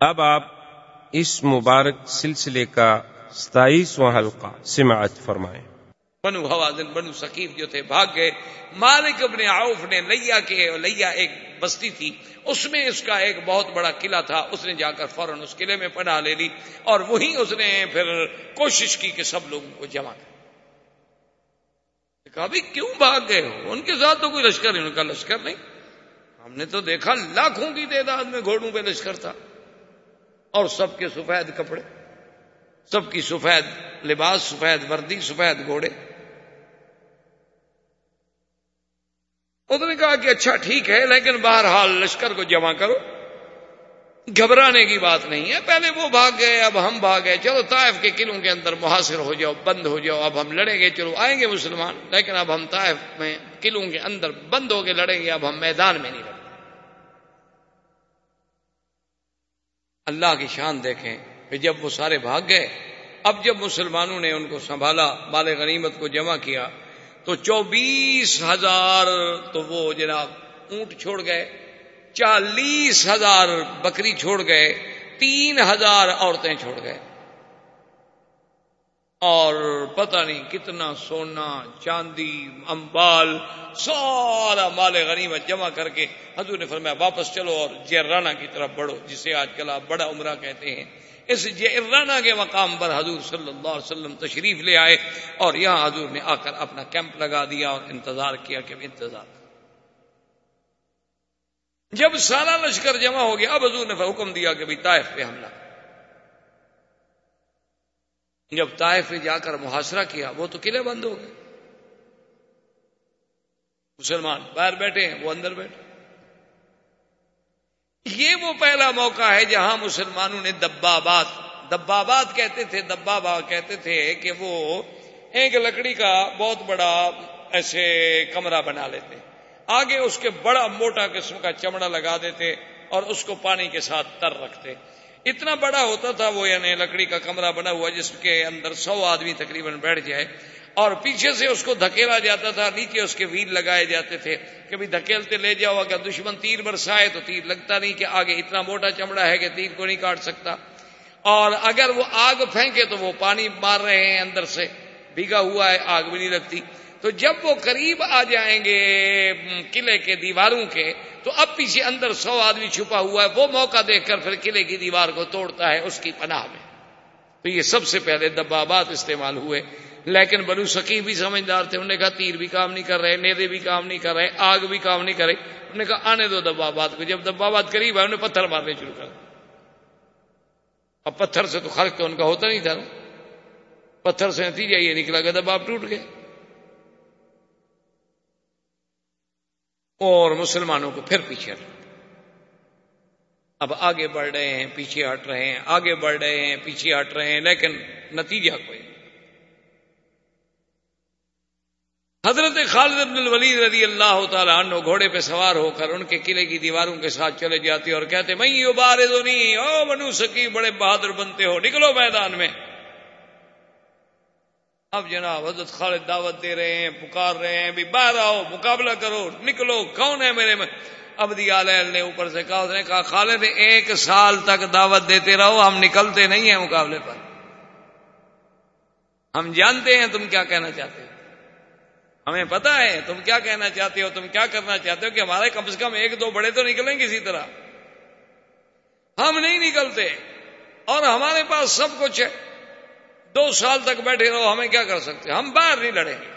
اب آپ اس مبارک سلسلے کا ستائیسواں حلقہ سماعت فرمائیں۔ بنو حوازن، بنو سکیف جو تھے، بھاگ گئے۔ مالک ابن عوف نے لیا کے لیا ایک بستی تھی۔ اس میں اس کا ایک بہت بڑا قلعہ تھا۔ اس نے جا کر فوراً اس قلعے میں پناہ لے لی اور وہیں اس نے پھر کوشش کی کہ سب لوگوں کو جمع کر۔ کہا بھی کیوں بھاگ گئے ہو؟ ان کے ساتھ تو کوئی لشکر نہیں، ان کا لشکر نہیں۔ ہم نے تو دیکھا، لاکھوں کی تعداد میں گھوڑوں پہ لشکر تھا۔ اور سب کے سفید کپڑے، سب کی سفید لباس، سفید وردی، سفید گھوڑے۔ اس نے کہا کہ اچھا ٹھیک ہے، لیکن بہرحال لشکر کو جمع کرو۔ گھبرانے کی بات نہیں ہے، پہلے وہ بھاگ گئے، اب ہم بھاگ گئے۔ چلو طائف کے قلعوں کے اندر محاصر ہو جاؤ، بند ہو جاؤ، اب ہم لڑیں گے۔ چلو آئیں گے مسلمان، لیکن اب ہم طائف میں قلعوں کے اندر بند ہو کے لڑیں گے، اب ہم میدان میں نہیں لڑیں اللہ کی شان دیکھیں کہ جب وہ سارے بھاگ گئے، اب جب مسلمانوں نے ان کو سنبھالا مال غنیمت کو جمع کیا، تو چوبیس ہزار تو وہ جناب اونٹ چھوڑ گئے، چالیس ہزار بکری چھوڑ گئے، تین ہزار عورتیں چھوڑ گئے۔ اور پتہ نہیں کتنا سونا، چاندی، امبال، سارا مال غنیمت جمع کر کے حضور نے فرمایا، واپس چلو اور جیرانا کی طرف بڑھو، جسے آج کل آپ بڑا عمرہ کہتے ہیں۔ اس جیرانا کے مقام پر حضور صلی اللہ علیہ وسلم تشریف لے آئے اور یہاں حضور نے آ کر اپنا کیمپ لگا دیا اور انتظار کیا کہ انتظار جب سارا لشکر جمع ہو گیا، اب حضور نے حکم دیا کہ طائف پہ حملہ۔ جب طائف پہ جا کر محاصرہ کیا، وہ تو قلعے بند ہو گئے۔ مسلمان باہر بیٹھے ہیں، وہ اندر بیٹھے۔ یہ وہ پہلا موقع ہے جہاں مسلمانوں نے دبابات دبابات کہتے تھے، دبابا کہتے تھے کہ وہ ایک لکڑی کا بہت بڑا ایسے کمرہ بنا لیتے۔ آگے اس کے بڑا موٹا قسم کا چمڑا لگا دیتے اور اس کو پانی کے ساتھ تر رکھتے۔ اتنا بڑا ہوتا تھا وہ یعنی لکڑی کا کمرہ بنا ہوا جس کے اندر سو آدمی تقریباً بیٹھ جائے اور پیچھے سے اس کو دھکیلا جاتا تھا، نیچے اس کے ویل لگائے جاتے تھے کبھی دھکیلتے لے جاؤ، اگر دشمن تیر برسائے تو تیر لگتا نہیں کہ آگے اتنا موٹا چمڑا ہے کہ تیر کو نہیں کاٹ سکتا۔ اور اگر وہ آگ پھینکے تو وہ پانی مار رہے ہیں اندر سے، بھیگا ہوا ہے، آگ بھی نہیں لگتی۔ تو جب وہ قریب آ جائیں گے قلعے کے دیواروں کے، تو اب پیچھے اندر سو آدمی چھپا ہوا ہے، وہ موقع دیکھ کر پھر قلعے کی دیوار کو توڑتا ہے اس کی پناہ میں۔ تو یہ سب سے پہلے دبابات استعمال ہوئے، لیکن بنو سکی بھی سمجھدار تھے، انہوں نے کہا تیر بھی کام نہیں کر رہے، نیزے بھی کام نہیں کر رہے، آگ بھی کام نہیں کر رہے انہوں نے کہا آنے دو دبابات کو، جب دبابات قریب ہے انہیں پتھر مارنے شروع کر اب پتھر سے تو خرچ تو ان کا ہوتا نہیں تھا پتھر سے نتیجہ یہ نکلا کہ دباب ٹوٹ گئے۔ اور مسلمانوں کو پھر پیچھے ہٹ اب آگے بڑھ رہے ہیں، پیچھے ہٹ رہے ہیں، آگے بڑھ رہے ہیں، پیچھے ہٹ رہے ہیں، لیکن نتیجہ کوئی حضرت خالد بن الولید رضی اللہ تعالیٰ عنہ گھوڑے پہ سوار ہو کر ان کے قلعے کی دیواروں کے ساتھ چلے جاتے اور کہتے میں یہ بار دونی او بنو سکی، بڑے بہادر بنتے ہو، نکلو میدان میں۔ اب جناب حضرت خالد دعوت دے رہے ہیں، پکار رہے ہیں، بھی باہر آؤ، مقابلہ کرو، نکلو، کون ہے میرے میں؟ اب دیا نے اوپر سے کہا، اس نے کہا، خالد، ایک سال تک دعوت دیتے رہو، ہم نکلتے نہیں ہیں مقابلے پر۔ ہم جانتے ہیں تم کیا کہنا چاہتے ہو۔ ہمیں پتا ہے تم کیا کہنا چاہتے ہو، تم کیا کرنا چاہتے ہو کہ ہمارے کم سے کم ایک دو بڑے تو نکلیں کسی طرح۔ ہم نہیں نکلتے اور ہمارے پاس سب کچھ ہے۔ دو سال تک بیٹھے رہو، ہمیں کیا کر سکتے؟ ہم باہر نہیں لڑیں گے۔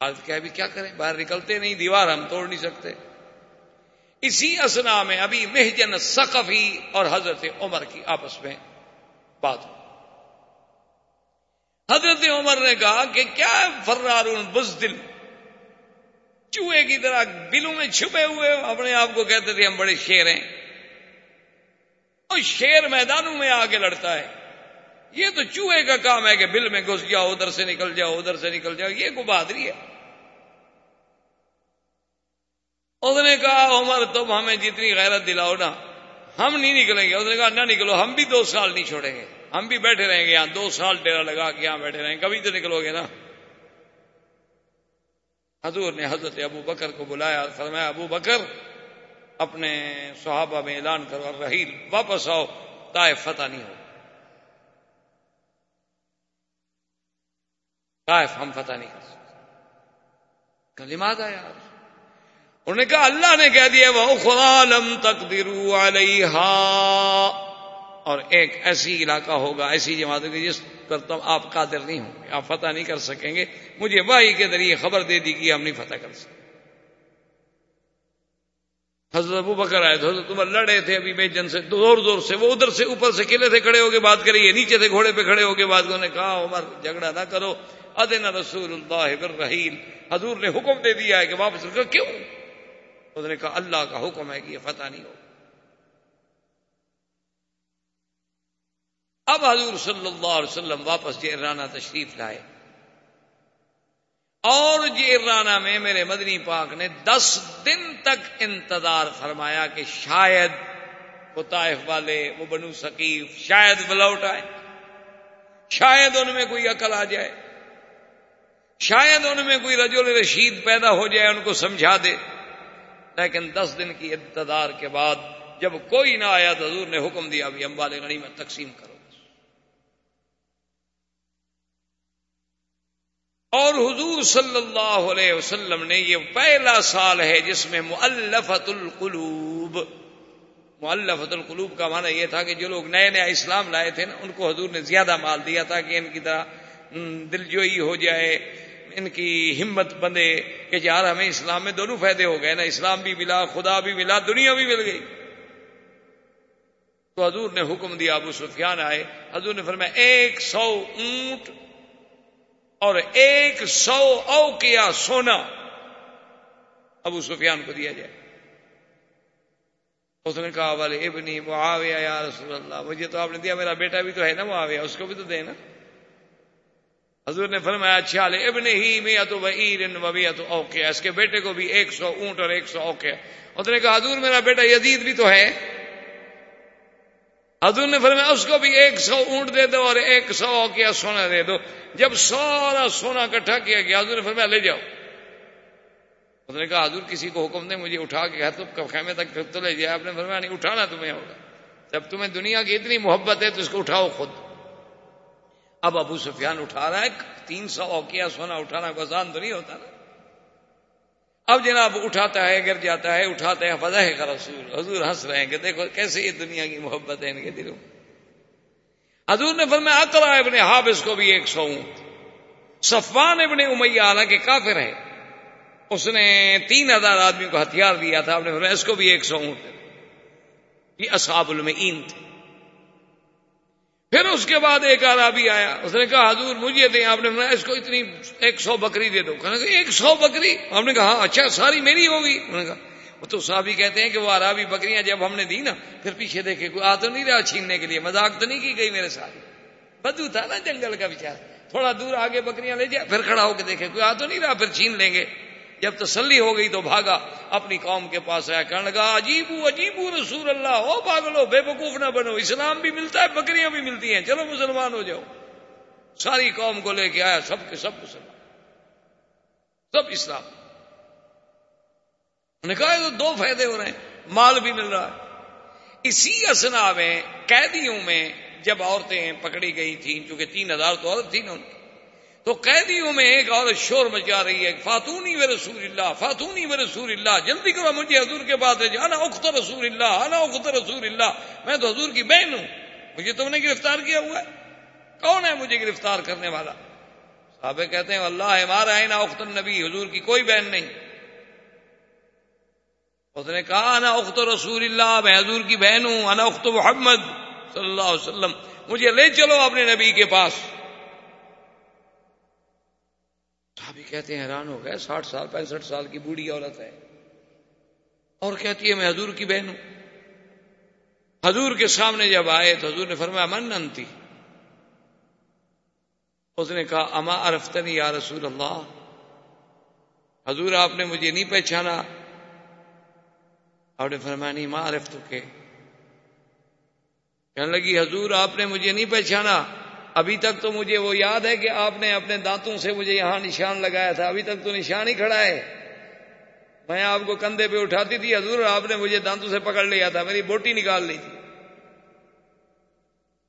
آج کیا بھی کیا کریں؟ باہر نکلتے نہیں، دیوار ہم توڑ نہیں سکتے۔ اسی اسنا میں ابھی مہجن سقفی اور حضرت عمر کی آپس میں بات۔ ہو حضرت عمر نے کہا کہ کیا فرار بزدل چوہے کی طرح بلوں میں چھپے ہوئے اپنے آپ کو کہتے تھے، ہم بڑے شیر ہیں۔ اور شیر میدانوں میں آ کے لڑتا ہے۔ یہ تو چوہے کا کام ہے کہ بل میں گھس جاؤ ادھر سے نکل جاؤ، ادھر سے نکل جاؤ، یہ کو بہادری ہے۔ اس نے کہا، عمر، تم ہمیں جتنی غیرت دلاؤ نا، ہم نہیں نکلیں گے۔ اس نے کہا، نہ نکلو، ہم بھی دو سال نہیں چھوڑیں گے۔ ہم بھی بیٹھے رہیں گے، یہاں دو سال ڈیرا لگا کے یہاں بیٹھے رہیں گے۔ کبھی تو نکلو گے نا۔ حضور نے حضرت ابو بکر کو بلایا، فرمایا، ابو بکر، اپنے صحابہ میں اعلان کرو رحیل، واپس آؤ طائف فتح نہیں ہو۔ ہم فتح نہیں کر سکتے۔ کلمات آیا انہوں نے کہا، اللہ نے کہہ دیا وہ خالم تک درو اور ایک ایسی علاقہ ہوگا، ایسی جماعت ہوگی، جس پر تم آپ قادر نہیں ہوں گے، آپ فتح نہیں کر سکیں گے۔ مجھے وائی کے ذریعے خبر دے دی کہ ہم نہیں فتح کر سکتے۔ حضرت ابو بکر آئے تھے حضرت عمر لڑے تھے ابھی بے جن سے، زور زور سے، وہ ادھر سے اوپر سے قلعے سے کھڑے ہو کے بات کری نیچے سے گھوڑے پہ کھڑے ہو کے بات انہوں نے کہا، عمر، جھگڑا نہ کرو۔ ادن رسول اللہ بالرحیل۔ حضور نے حکم دے دیا ہے کہ واپس رکھو۔ کیوں؟ اس نے کہا، اللہ کا حکم ہے کہ یہ فتح نہیں ہو۔ اب حضور صلی اللہ علیہ وسلم واپس جیرانہ تشریف لائے۔ اور جیرانہ میں میرے مدنی پاک نے دس دن تک انتظار فرمایا کہ شاید وہ طائف والے، وہ بنو سکیف شاید بلوٹ آئے۔ شاید ان میں کوئی عقل آ جائے۔ شاید ان میں کوئی رجل رشید پیدا ہو جائے، ان کو سمجھا دے۔ لیکن دس دن کی انتظار کے بعد جب کوئی نہ آیا تو حضور نے حکم دیا، ابھی امبال گڑی میں تقسیم کرو۔ اور حضور صلی اللہ علیہ وسلم نے یہ پہلا سال ہے جس میں معلفت القلوب معلفت القلوب کا معنی یہ تھا کہ جو لوگ نئے نیا اسلام لائے تھے نا، ان کو حضور نے زیادہ مال دیا تھا کہ ان کی طرح دلجوئی ہو جائے۔ ان کی ہمت بندے کہ یار ہمیں اسلام میں دونوں فائدے ہو گئے نا، اسلام بھی ملا، خدا بھی ملا، دنیا بھی مل گئی۔ تو حضور نے حکم دیا، ابو سفیان آئے، حضور نے فرمایا، ایک سو اونٹ اور ایک سو او کیا سونا ابو سفیان کو دیا جائے۔ اس نے کہا، والے ابنی معاویہ یا رسول اللہ، مجھے تو آپ نے دیا، میرا بیٹا بھی تو ہے نا معاویہ، اس کو بھی تو دے نا۔ حضور نے فرمایا اچھا لے ابن ہی میں تو وبیا تو اوکے اس کے بیٹے کو بھی ایک سو اونٹ اور ایک سو اوکے اس نے کہا، حضور میرا بیٹا یزید بھی تو ہے۔ حضور نے فرمایا، اس کو بھی ایک سو اونٹ دے دو اور ایک سو کیا سونا دے دو۔ جب سارا سونا اکٹھا کیا گیا، حضور نے فرمایا، لے جاؤ۔ اس نے کہا، حضور کسی کو حکم دے، مجھے اٹھا کے تو خیمے تک پھر تو لے جائے آپ نے فرمایا، نہیں، اٹھانا تمہیں ہوگا۔ جب تمہیں دنیا کی اتنی محبت ہے، تو اس کو اٹھاؤ خود۔ اب ابو سفیان اٹھا رہا ہے تین سو اوکیا سونا اٹھانا کو آسان تو نہیں ہوتا نا۔ اب جناب اٹھاتا ہے، گر جاتا ہے، اٹھاتا ہے، فضا ہے کا رسول، حضور ہنس رہے ہیں کہ دیکھو کیسے یہ دنیا کی محبت ہے ان کے دلوں۔ حضور نے فرمایا اکرا ابن حابس کو بھی ایک سو۔ صفان ابن امیہ حالانکہ کافر ہے اس نے تین ہزار آدمی کو ہتھیار دیا تھا، آپ نے فرمایا، اس کو بھی ایک سو۔ اونٹ یہ اصحاب المعین تھے۔ پھر اس کے بعد ایک عرابی آیا، اس نے کہا، حضور مجھے دیں، آپ نے اس کو اتنی ایک سو بکری دے دو۔ کہا کہ ایک سو بکری؟ آپ نے کہا ہاں، اچھا ساری میری ہوگی۔ انہوں نے کہا، وہ تو صحابی کہتے ہیں کہ وہ عرابی بکریاں جب ہم نے دی نا، پھر پیچھے دیکھے، کوئی آ تو نہیں رہا چھیننے کے لیے، مذاق تو نہیں کی گئی میرے ساتھ بدو تھا نا جنگل کا بچار تھوڑا دور آگے بکریاں لے جائے پھر کھڑا ہو کے دیکھے، کوئی آ تو نہیں رہا، پھر چھین لیں گے۔ جب تسلی ہو گئی تو بھاگا، اپنی قوم کے پاس آیا، کہنے لگا، عجیب عجیب رسول اللہ ہو پاگلو، بے وقوف نہ بنو، اسلام بھی ملتا ہے، بکریاں بھی ملتی ہیں، چلو مسلمان ہو جاؤ۔ ساری قوم کو لے کے آیا، سب کے سب مسلمان۔ سب اسلام۔ نے کہا تو دو فائدے ہو رہے ہیں، مال بھی مل رہا ہے۔ اسی اسنا میں، قیدیوں میں، جب عورتیں پکڑی گئی تھیں، چونکہ تین ہزار تو عورت تھی نا ان کی تو قیدیوں میں ایک اور شور مچا رہی ہے، فاتونی و رسول اللہ، فاتونی و رسول اللہ، جلدی کرو، مجھے حضور کے پاس بعد آنا اخت رسول اللہ آنا اخت رسول اللہ، میں تو حضور کی بہن ہوں۔ مجھے تم نے گرفتار کیا ہوا ہے؟ کون ہے مجھے گرفتار کرنے والا؟ صحابے کہتے ہیں اللہ ہمارا ہے نا اخت النبی، حضور کی کوئی بہن نہیں۔ اس نے کہا، انا اخت رسول اللہ، میں حضور کی بہن ہوں، انا اخت محمد صلی اللہ علیہ وسلم، مجھے لے چلو اپنے نبی کے پاس۔ صحابی کہتے ہیں حیران ہو گئے، ساٹھ سال، پینسٹھ سال کی بوڑھی عورت ہے۔ اور کہتی ہے، میں حضور کی بہن ہوں۔ حضور کے سامنے جب آئے تو حضور نے فرمایا، من انتی؟ اس نے کہا، اما عرفتنی یا رسول اللہ؟ حضور، آپ نے مجھے نہیں پہچانا۔ آپ نے فرمایا، نہیں ماں عرفت کے کہنے لگی، حضور، آپ نے مجھے نہیں پہچانا۔ ابھی تک تو مجھے وہ یاد ہے کہ آپ نے اپنے دانتوں سے مجھے یہاں نشان لگایا تھا۔ ابھی تک تو نشان ہی کھڑا ہے۔ میں آپ کو کندھے پہ اٹھاتی تھی، حضور، آپ نے مجھے دانتوں سے پکڑ لیا تھا۔ میری بوٹی نکال لی تھی۔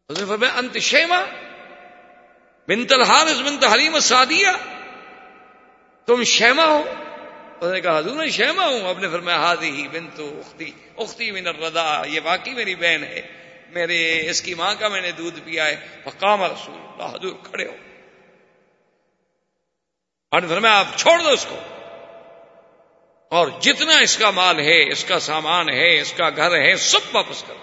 حضور انت شیما بنت الحارث بنت حلیم سعدیہ تم شیما ہو؟ اس نے کہا، حضور، میں شیما ہوں۔ اپنے فرمایا ہادی ہی بنت اختی اختی من الرضا یہ واقعی میری بہن ہے۔ میرے اس کی ماں کا میں نے دودھ پیا ہے۔ فقام رسول اللہ، حضور کھڑے ہو۔ اور فرمایا، آپ چھوڑ دو اس کو۔ اور جتنا اس کا مال ہے، اس کا سامان ہے، اس کا گھر ہے، سب واپس کرو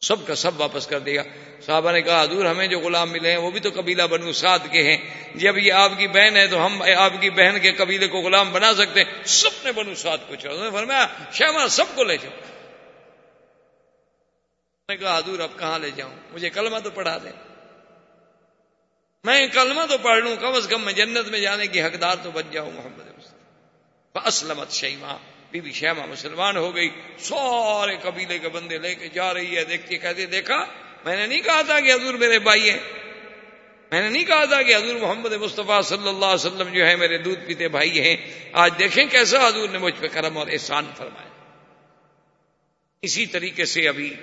سب کا سب واپس کر دیا۔ صحابہ نے کہا، حضور، ہمیں جو غلام ملے ہیں، وہ بھی تو قبیلہ بنو سعد کے ہیں۔ جب یہ آپ کی بہن ہے، تو ہم آپ کی بہن کے قبیلے کو غلام بنا سکتے ہیں۔ سب نے بنو سعد کو چھوڑا۔ فرمایا شہما سب کو لے جاؤ۔ نے کہا، حضور، اب کہاں لے جاؤں؟ مجھے کلمہ تو پڑھا دیں۔ میں کلمہ تو پڑھ لوں، کم از کم میں جنت میں جانے کی حقدار تو بن جاؤں، محمد اسلمت شیما، بی بی شیما مسلمان ہو گئی۔ سارے قبیلے کے بندے لے کے جا رہی ہے، دیکھتی کہتے دیکھا، میں نے نہیں کہا تھا کہ حضور میرے بھائی ہیں۔ میں نے نہیں کہا تھا کہ حضور محمد مصطفیٰ صلی اللہ علیہ وسلم جو ہے میرے دودھ پیتے بھائی ہیں۔ آج دیکھیں کیسا حضور نے مجھ پہ کرم اور احسان فرمایا۔ اسی طریقے سے ابھی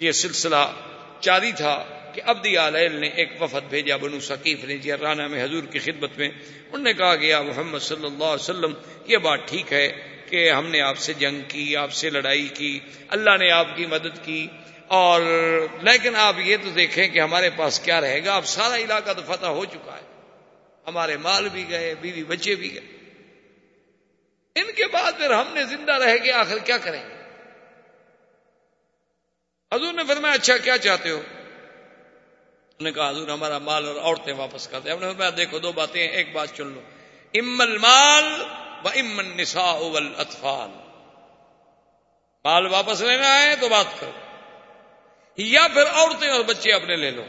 یہ سلسلہ جاری تھا کہ ابدی علیل نے ایک وفد بھیجا بنو ثقیف نے جی رانا میں حضور کی خدمت میں۔ انہوں نے کہا گیا محمد صلی اللہ علیہ وسلم، یہ بات ٹھیک ہے کہ ہم نے آپ سے جنگ کی، آپ سے لڑائی کی، اللہ نے آپ کی مدد کی۔ اور لیکن آپ یہ تو دیکھیں کہ ہمارے پاس کیا رہے گا، اب سارا علاقہ تو فتح ہو چکا ہے۔ ہمارے مال بھی گئے، بیوی بچے بھی گئے۔ ان کے بعد پھر ہم نے زندہ رہ کے آخر کیا کریں گے؟ حضور نے فرمایا اچھا کیا چاہتے ہو؟ انہوں نے کہا، حضور ہمارا مال اور عورتیں واپس کر دیں۔ نے فرمایا، دیکھو، دو باتیں ہیں، ایک بات چن لو۔ ام المال و ام النساء والاطفال۔ مال واپس لینا ہے تو بات کرو۔ یا پھر عورتیں اور بچے اپنے لے لو۔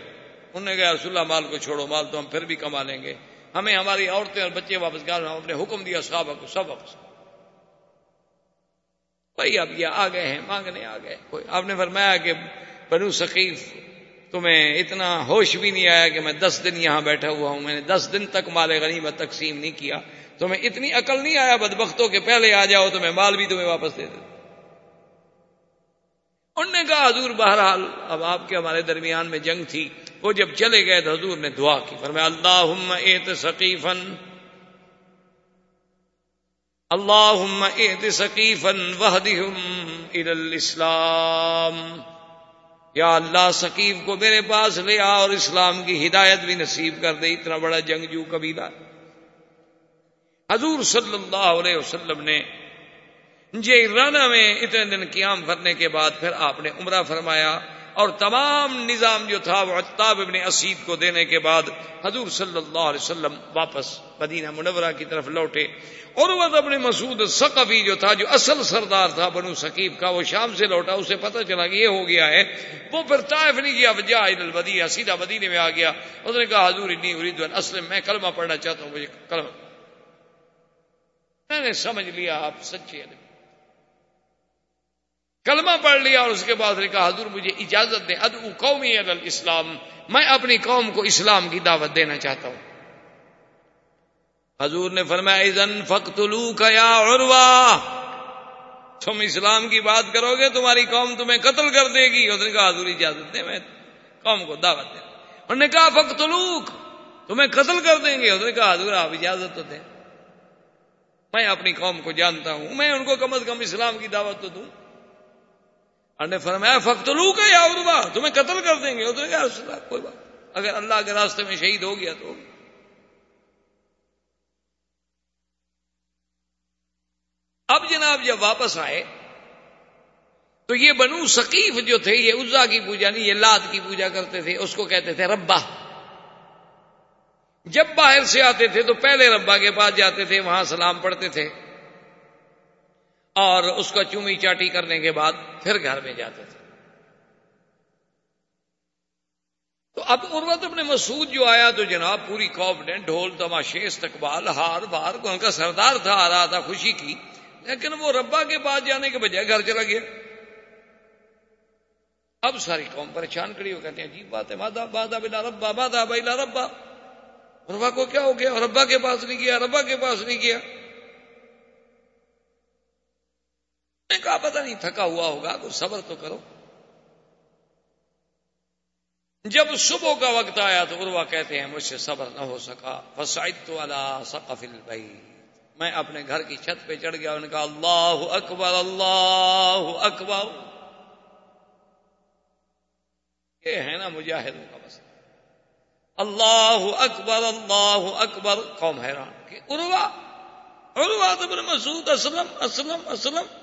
انہوں نے کہا، رسول اللہ، مال کو چھوڑو، مال تو ہم پھر بھی کما لیں گے۔ ہمیں ہماری عورتیں اور بچے واپس کر، ہم اپنے حکم دیا، صحابہ کو سب واپس بھائی اب یہ آ گئے ہیں، مانگنے آ گئے کوئی، آپ نے فرمایا کہ بنو ثقیف، تمہیں اتنا ہوش بھی نہیں آیا کہ میں دس دن یہاں بیٹھا ہوا ہوں، میں نے دس دن تک مال غنیمت تقسیم نہیں کیا۔ تمہیں اتنی عقل نہیں آیا بدبختوں کے پہلے آ جاؤ تو میں مال بھی تمہیں واپس دے دوں انہوں نے کہا، حضور بہرحال اب آپ کے ہمارے درمیان میں جنگ تھی، وہ جب چلے گئے تو حضور نے دعا کی۔ فرمایا اللہ ایت ثقیفن اللہ ایت ثقیفن وحدہم الاسلام یا اللہ ثقیف کو میرے پاس لے آ اور اسلام کی ہدایت بھی نصیب کر دے، اتنا بڑا جنگجو قبیلہ حضور صلی اللہ علیہ وسلم نے جی رانا میں اتنے دن قیام کرنے کے بعد پھر آپ نے عمرہ فرمایا۔ اور تمام نظام جو تھا وہ عطاب ابن اسید کو دینے کے بعد حضور صلی اللہ علیہ وسلم واپس مدینہ منورہ کی طرف لوٹے۔ اور وہ اپنے مسعود سقفی جو تھا، جو اصل سردار تھا بنو ثقیف کا، وہ شام سے لوٹا۔ اسے پتہ چلا کہ یہ ہو گیا ہے۔ وہ پھر طائف نہیں کیا وجہ الودیع سیدھا مدینے میں آ گیا۔ اس نے کہا، حضور، انی ارید اسلم۔ میں کلمہ پڑھنا چاہتا ہوں، مجھے کلمہ میں نے سمجھ لیا، آپ سچے کلمہ پڑھ لیا اور اس کے بعد نے کہا، حضور مجھے اجازت دیں۔ ادو قومی اسلام میں اپنی قوم کو اسلام کی دعوت دینا چاہتا ہوں۔ حضور نے فرمایا فختلو یا عروا تم اسلام کی بات کرو گے، تمہاری قوم تمہیں قتل کر دے گی۔ اس نے کہا، حضور اجازت دے میں قوم کو دعوت دے انہوں نے کہا فختلوک تمہیں قتل کر دیں گے۔ اس نے کہا، حضور، آپ اجازت تو دیں۔ میں اپنی قوم کو جانتا ہوں۔ میں ان کو کم از کم اسلام کی دعوت تو دوں۔ نے فرمایا فختلو کا یا اروا تمہیں قتل کر دیں گے۔ اس نے کہا کوئی بات اگر اللہ کے راستے میں شہید ہو گیا تو اب جناب جب واپس آئے، تو یہ بنو ثقیف جو تھے، یہ عزا کی پوجا نہیں، یہ لات کی پوجا کرتے تھے، اس کو کہتے تھے ربا جب باہر سے آتے تھے تو پہلے ربا کے پاس جاتے تھے، وہاں سلام پڑھتے تھے۔ اور اس کا چومی چاٹی کرنے کے بعد پھر گھر میں جاتے تھے۔ تو اب عروت اپنے مسعود جو آیا تو جناب پوری کانفیڈنٹ ڈھول تماشے استقبال ہار بار کو ان کا سردار تھا، آ رہا تھا، خوشی کی۔ لیکن وہ ربا کے پاس جانے کے بجائے گھر چلا گیا۔ اب ساری قوم پریشان کری وہ کہتے ہیں، عجیب بات ہے مادا بادا بلا ربا بادا بلا ربا؟ ربا کو کیا ہو گیا؟ ربا کے پاس نہیں گیا، ربا کے پاس نہیں گیا۔ نے کہا، پتہ نہیں تھکا ہوا ہوگا تو صبر تو کرو۔ جب صبح کا وقت آیا تو اروا کہتے ہیں، مجھ سے صبر نہ ہو سکا۔ فسائد تو اللہ سقفل بھائی میں اپنے گھر کی چھت پہ چڑھ گیا انہوں نے کہا، اللہ اکبر اللہ اکبر! یہ ہے نا مجاہدوں کا مسئلہ۔ اللہ اکبر اللہ اکبر۔ قوم حیران کہ اروا اروا تو مسعود، اسلم اسلم اسلم۔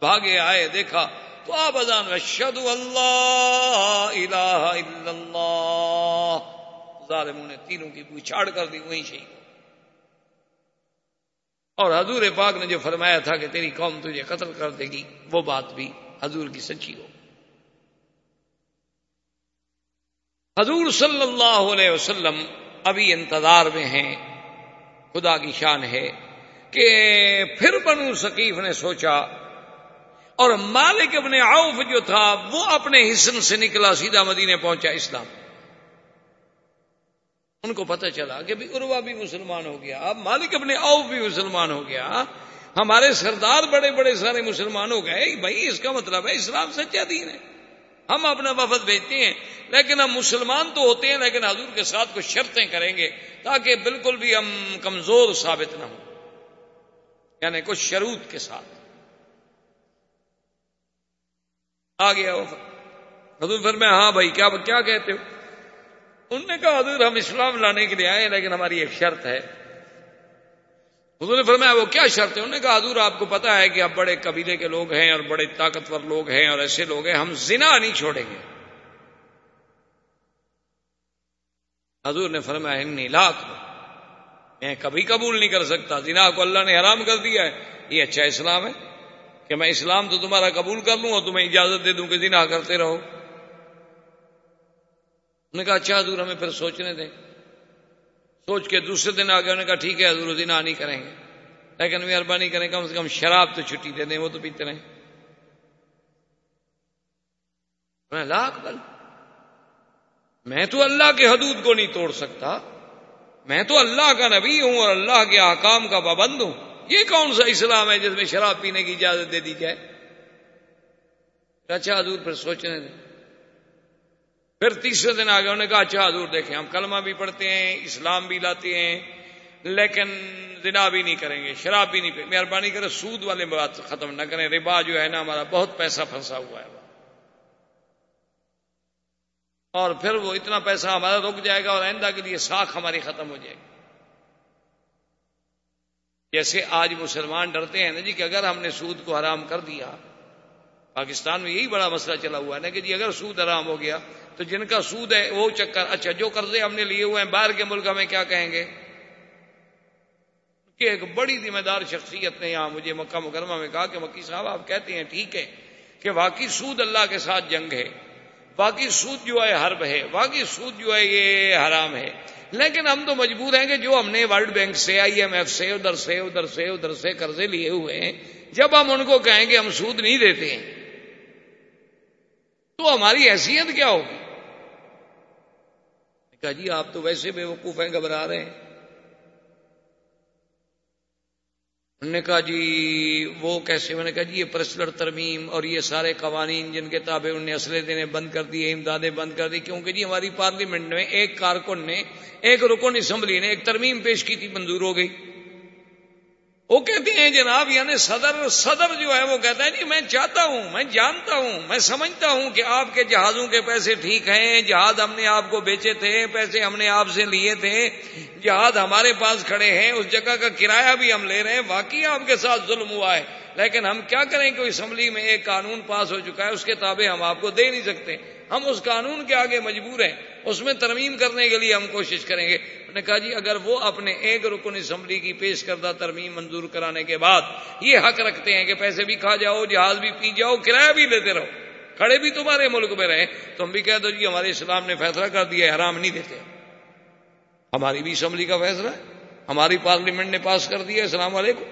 بھاگے آئے، دیکھا، تو آپ ازان اشد اللہ الہ الا اللہ۔ ظالموں نے تینوں کی پوچھاڑ کر دی، وہیں شہید اور حضور پاک نے جو فرمایا تھا کہ تیری قوم تجھے قتل کر دے گی، وہ بات بھی حضور کی سچی ہو۔ حضور صلی اللہ علیہ وسلم ابھی انتظار میں ہیں، خدا کی شان ہے کہ پھر بنو ثقیف نے سوچا اور مالک ابن عوف جو تھا، وہ اپنے حصن سے نکلا سیدھا مدینے پہنچا اسلام۔ ان کو پتہ چلا کہ بھی عروا بھی مسلمان ہو گیا، اب مالک ابن عوف بھی مسلمان ہو گیا۔ ہمارے سردار بڑے بڑے سارے مسلمان ہو گئے بھائی، اس کا مطلب ہے اسلام سچا دین ہے۔ ہم اپنا وفد بھیجتے ہیں، لیکن ہم مسلمان تو ہوتے ہیں، لیکن حضور کے ساتھ کچھ شرطیں کریں گے تاکہ بالکل بھی ہم کمزور ثابت نہ ہوں۔ یعنی کچھ شروط کے ساتھ۔ آ گیا حضور پھر میں ہاں بھائی، کیا کیا کہتے ہو؟ انہوں نے کہا، حضور، ہم اسلام لانے کے لیے آئے لیکن ہماری ایک شرط ہے۔ حضور نے فرمایا، وہ کیا شرط ہے؟ انہوں نے کہا، حضور، آپ کو پتا ہے کہ آپ بڑے قبیلے کے لوگ ہیں اور بڑے طاقتور لوگ ہیں اور ایسے لوگ ہیں، ہم زنا نہیں چھوڑیں گے۔ حضور نے فرمایا، انی لاکھ میں کبھی قبول نہیں کر سکتا، زنا کو اللہ نے حرام کر دیا ہے۔ یہ اچھا اسلام ہے۔ کہ میں اسلام تو تمہارا قبول کر لوں اور تمہیں اجازت دے دوں کہ زنا کرتے رہو۔ نے کہا اچھا حضور، ہمیں پھر سوچنے دیں۔ سوچ کے دوسرے دن آ گئے انہوں نے کہا، ٹھیک ہے حضور، زنا نہیں کریں گے۔ لیکن مہربانی کریں، کم سے کم شراب تو چھٹی دے دیں، وہ تو پیتے رہیں۔ لاکھ بل میں تو اللہ کے حدود کو نہیں توڑ سکتا۔ میں تو اللہ کا نبی ہوں اور اللہ کے آکام کا پابند ہوں۔ یہ کون سا اسلام ہے جس میں شراب پینے کی اجازت دے دی جائے؟ اچھا حضور پھر سوچنے دیں پھر تیسرے دن آگے انہوں نے کہا اچھا حضور دیکھیں، ہم کلمہ بھی پڑھتے ہیں، اسلام بھی لاتے ہیں، لیکن زنا بھی نہیں کریں گے، شراب بھی نہیں پی۔ مہربانی کرے سود والے بات ختم نہ کریں، ربا جو ہے نا، ہمارا بہت پیسہ پھنسا ہوا ہے۔ اور پھر وہ اتنا پیسہ ہمارا رک جائے گا اور آئندہ کے لیے ساکھ ہماری ختم ہو جائے گی۔ جیسے آج مسلمان ڈرتے ہیں نا جی کہ اگر ہم نے سود کو حرام کر دیا، پاکستان میں یہی بڑا مسئلہ چلا ہوا ہے نا کہ جی اگر سود حرام ہو گیا تو جن کا سود ہے وہ چکر اچھا جو قرضے ہم نے لیے ہوئے ہیں باہر کے ملک ہمیں کیا کہیں گے؟ کہ ایک بڑی ذمہ دار شخصیت نے یہاں مجھے مکہ مکرمہ میں کہا کہ مکی صاحب آپ کہتے ہیں ٹھیک ہے کہ واقعی سود اللہ کے ساتھ جنگ ہے باقی سود جو ہے حرب ہے باقی سود جو ہے یہ حرام ہے۔ لیکن ہم تو مجبور ہیں کہ جو ہم نے ورلڈ بینک سے، آئی ایم ایف سے، ادھر سے ادھر سے ادھر سے قرضے لیے ہوئے ہیں، جب ہم ان کو کہیں کہ ہم سود نہیں دیتے ہیں، تو ہماری حیثیت کیا ہوگی؟ کہا جی آپ تو ویسے بے وقوف ہیں، گھبرا رہے ہیں۔ انہوں نے کہا جی وہ کیسے؟ میں نے کہا جی یہ پرسلر ترمیم اور یہ سارے قوانین جن کے تابع انہوں نے اسلحے دینے بند کر دیے، امدادیں بند کر دی، کیونکہ جی ہماری پارلیمنٹ میں ایک کارکن نے، ایک رکن اسمبلی نے ایک ترمیم پیش کی تھی، منظور ہو گئی۔ وہ کہتے ہیں جناب یعنی صدر صدر جو ہے وہ کہتا ہے جی میں چاہتا ہوں، میں جانتا ہوں، میں سمجھتا ہوں کہ آپ کے جہازوں کے پیسے ٹھیک ہیں، جہاز ہم نے آپ کو بیچے تھے، پیسے ہم نے آپ سے لیے تھے، جہاز ہمارے پاس کھڑے ہیں، اس جگہ کا کرایہ بھی ہم لے رہے ہیں، واقعی آپ کے ساتھ ظلم ہوا ہے۔ لیکن ہم کیا کریں کہ اسمبلی میں ایک قانون پاس ہو چکا ہے، اس کے تابع ہم آپ کو دے نہیں سکتے۔ ہم اس قانون کے آگے مجبور ہیں۔ اس میں ترمیم کرنے کے لیے ہم کوشش کریں گے۔ نے کہا جی اگر وہ اپنے ایک رکن اسمبلی کی پیش کردہ ترمیم منظور کرانے کے بعد یہ حق رکھتے ہیں کہ پیسے بھی کھا جاؤ، جہاز بھی پی جاؤ، کرایہ بھی لیتے رہو، کھڑے بھی تمہارے ملک میں رہے تو ہم بھی کہہ دو جی ہمارے اسلام نے فیصلہ کر دیا حرام نہیں دیتے۔ ہماری بھی اسمبلی کا فیصلہ ہے، ہماری پارلیمنٹ نے پاس کر دیا السلام علیکم۔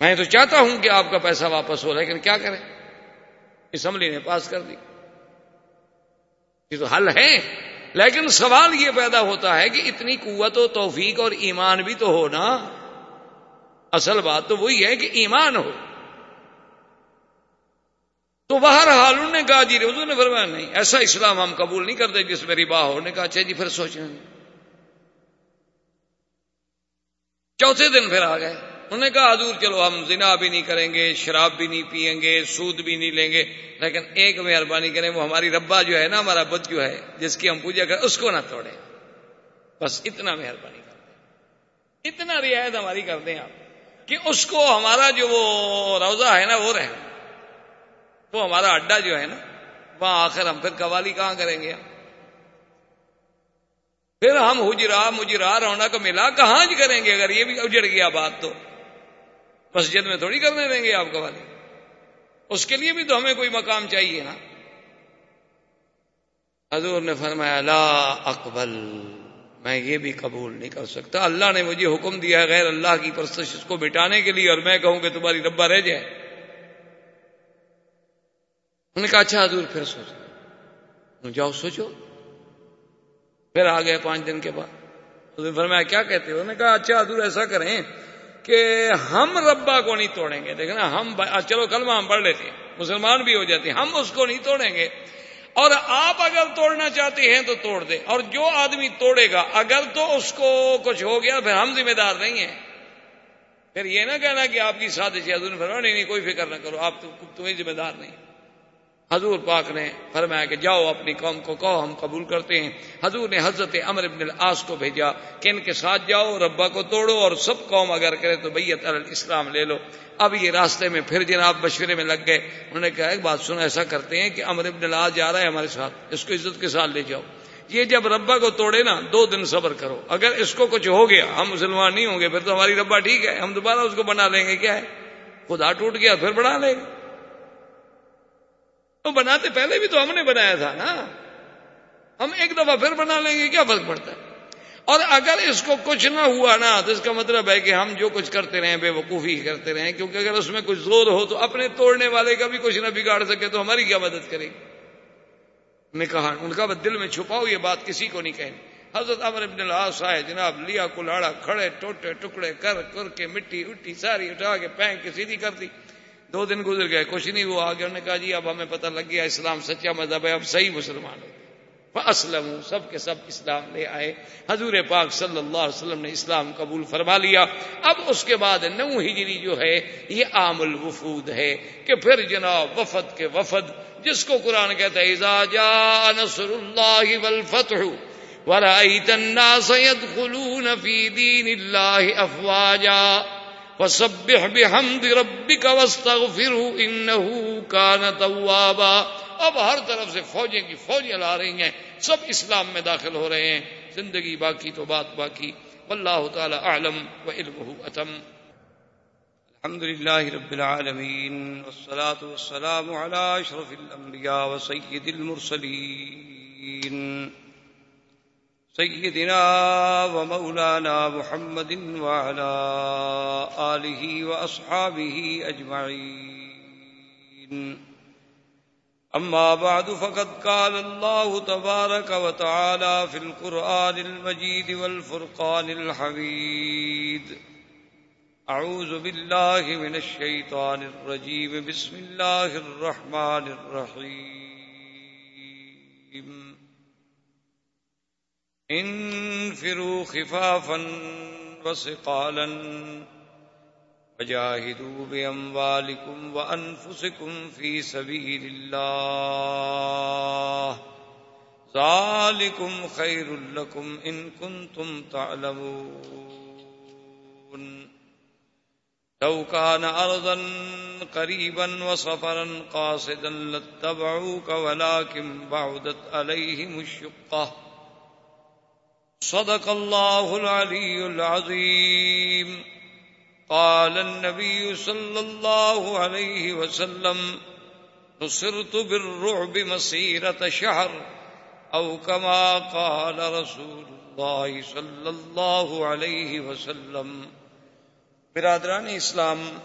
میں تو چاہتا ہوں کہ آپ کا پیسہ واپس ہو، لیکن کیا کریں؟ اسمبلی نے پاس کر دی۔ حل ہے لیکن سوال یہ پیدا ہوتا ہے کہ اتنی قوت و توفیق اور ایمان بھی تو ہونا اصل بات تو وہی ہے کہ ایمان ہو۔ تو باہر حال انہوں نے کہا جی حضور نے فرمایا، نہیں، ایسا اسلام ہم قبول نہیں کرتے جس میں ربا ہو۔ نے کہا اچھا جی پھر سوچیں۔ چوتھے دن پھر آ گئے۔ انہوں نے کہا، حضور چلو ہم زنا بھی نہیں کریں گے، شراب بھی نہیں پیئیں گے، سود بھی نہیں لیں گے، لیکن ایک مہربانی کریں، وہ ہماری ربا جو ہے نا، ہمارا بت جو ہے، جس کی ہم پوجا کریں اس کو نہ توڑیں۔ بس اتنا مہربانی کر دیں۔ اتنا رعایت ہماری کر دیں آپ، کہ اس کو ہمارا جو وہ روزہ ہے نا، وہ رہے وہ ہمارا اڈا جو ہے نا، وہاں آخر ہم پھر قوالی کہاں کریں گے؟ پھر ہم حجرا مجرا رونا کو ملا، کہاں جی کریں گے؟ اگر یہ بھی اجڑ گیا بات تو۔ مسجد میں تھوڑی کرنے دیں گے آپ قوالی اس کے لیے بھی تو ہمیں کوئی مقام چاہیے نا۔ حضور نے فرمایا، لا اقبل، میں یہ بھی قبول نہیں کر سکتا۔ اللہ نے مجھے حکم دیا ہے غیر اللہ کی پرستش کو مٹانے کے لیے اور میں کہوں کہ تمہاری ربا رہ جائے۔ انہوں نے کہا اچھا حضور، پھر سوچو۔ جاؤ، سوچو۔ پھر آ گئے پانچ دن کے بعد۔ فرمایا، کیا کہتے انہوں نے کہا اچھا حضور، ایسا کریں۔ کہ ہم ربا کو نہیں توڑیں گے۔ دیکھنا، ہم چلو کلمہ ہم پڑھ لیتے ہیں۔ مسلمان بھی ہو جاتے ہیں۔ ہم اس کو نہیں توڑیں گے۔ اور آپ اگر توڑنا چاہتے ہیں تو توڑ دیں۔ اور جو آدمی توڑے گا، اگر تو اس کو کچھ ہو گیا، پھر ہم ذمہ دار نہیں ہیں۔ پھر یہ نہ کہنا کہ آپ کی سازش ہے فرما نہیں نہیں، کوئی فکر نہ کرو۔ آپ تمہیں ذمہ دار نہیں۔ حضور پاک نے فرمایا کہ جاؤ اپنی قوم کو کہو ہم قبول کرتے ہیں۔ حضور نے حضرت امر ابن العاص کو بھیجا کہ ان کے ساتھ جاؤ، ربا کو توڑو اور سب قوم اگر کرے تو بیت الاسلام لے لو۔ اب یہ راستے میں پھر جناب مشورے میں لگ گئے۔ انہوں نے کہا، ایک بات سنو، ایسا کرتے ہیں کہ امر ابن العاص جا رہا ہے ہمارے ساتھ، اس کو عزت کے ساتھ لے جاؤ۔ یہ جب ربا کو توڑے نا، دو دن صبر کرو۔ اگر اس کو کچھ ہو گیا، ہم مسلمان نہیں ہوں گے، پھر تو ہماری ربا ٹھیک ہے، ہم دوبارہ اس کو بنا لیں گے، کیا ہے؟ خدا ٹوٹ گیا، پھر بنا لیں گے بناتے پہلے بھی تو ہم نے بنایا تھا نا۔ ہم ایک دفعہ پھر بنا لیں گے، کیا فرق پڑتا ہے؟ اور اگر اس کو کچھ نہ ہوا نا، تو اس کا مطلب ہے کہ ہم جو کچھ کرتے رہے بے وقوفی کرتے رہے کیونکہ اگر اس میں کچھ زور ہو تو اپنے توڑنے والے کا بھی کچھ نہ بگاڑ سکے تو ہماری کیا مدد کرے گی؟ میں کہا، ان کا دل میں چھپاؤ، یہ بات کسی کو نہیں کہنی۔ حضرت امر ابن العاص آئے، جناب، لیا، کلاڑا، کھڑے، ٹوٹے، ٹکڑے، کر کر کے مٹی، اٹھی، ساری اٹھا کے پھینک کے سیدھی کر دی۔ دو دن گزر گئے، کچھ نہیں وہ آگے انہوں نے کہا جی اب ہمیں پتہ لگ گیا اسلام سچا مذہب ہے، اب صحیح مسلمان ہو۔ اسلم سب کے سب اسلام لے آئے۔ حضور پاک صلی اللہ علیہ وسلم نے اسلام قبول فرما لیا۔ اب اس کے بعد نو ہجری جو ہے، یہ عام الوفود ہے کہ پھر جناب وفد کے وفد، جس کو قرآن کہتا ہے، اذا جاء نصر اللہ والفتح ورائیت الناس يدخلون في دین اللہ افواجا فسبح بحمد ربك واستغفره انه كان توابا۔ اب ہر طرف سے فوجیں کی فوجیں لا رہی ہیں، سب اسلام میں داخل ہو رہے ہیں۔ زندگی باقی تو بات باقی۔ واللہ تعالی اعلم وعلمه اتم۔ الحمد لله رب العالمين والصلاة والسلام على اشرف الانبياء وسيد المرسلين سيدنا ومولانا محمد وعلى آله وأصحابه أجمعين أما بعد فقد قال الله تبارك وتعالى في القرآن المجيد والفرقان الحميد أعوذ بالله من الشيطان الرجيم بسم الله الرحمن الرحيم انفروا خفافا وسقالا وجاهدوا بأموالكم وأنفسكم في سبيل الله ذلكم خير لكم إن كنتم تعلمون لو كان أرضا قريبا وسفرا قاصدا لاتبعوك ولكن بعدت عليهم الشقة صدق الله العلي العظيم. قال النبي صلى الله عليه وسلم، نصرت بالرعب مسيرة شهر، أو كما قال رسول الله صلى الله عليه وسلم. برادران اسلام،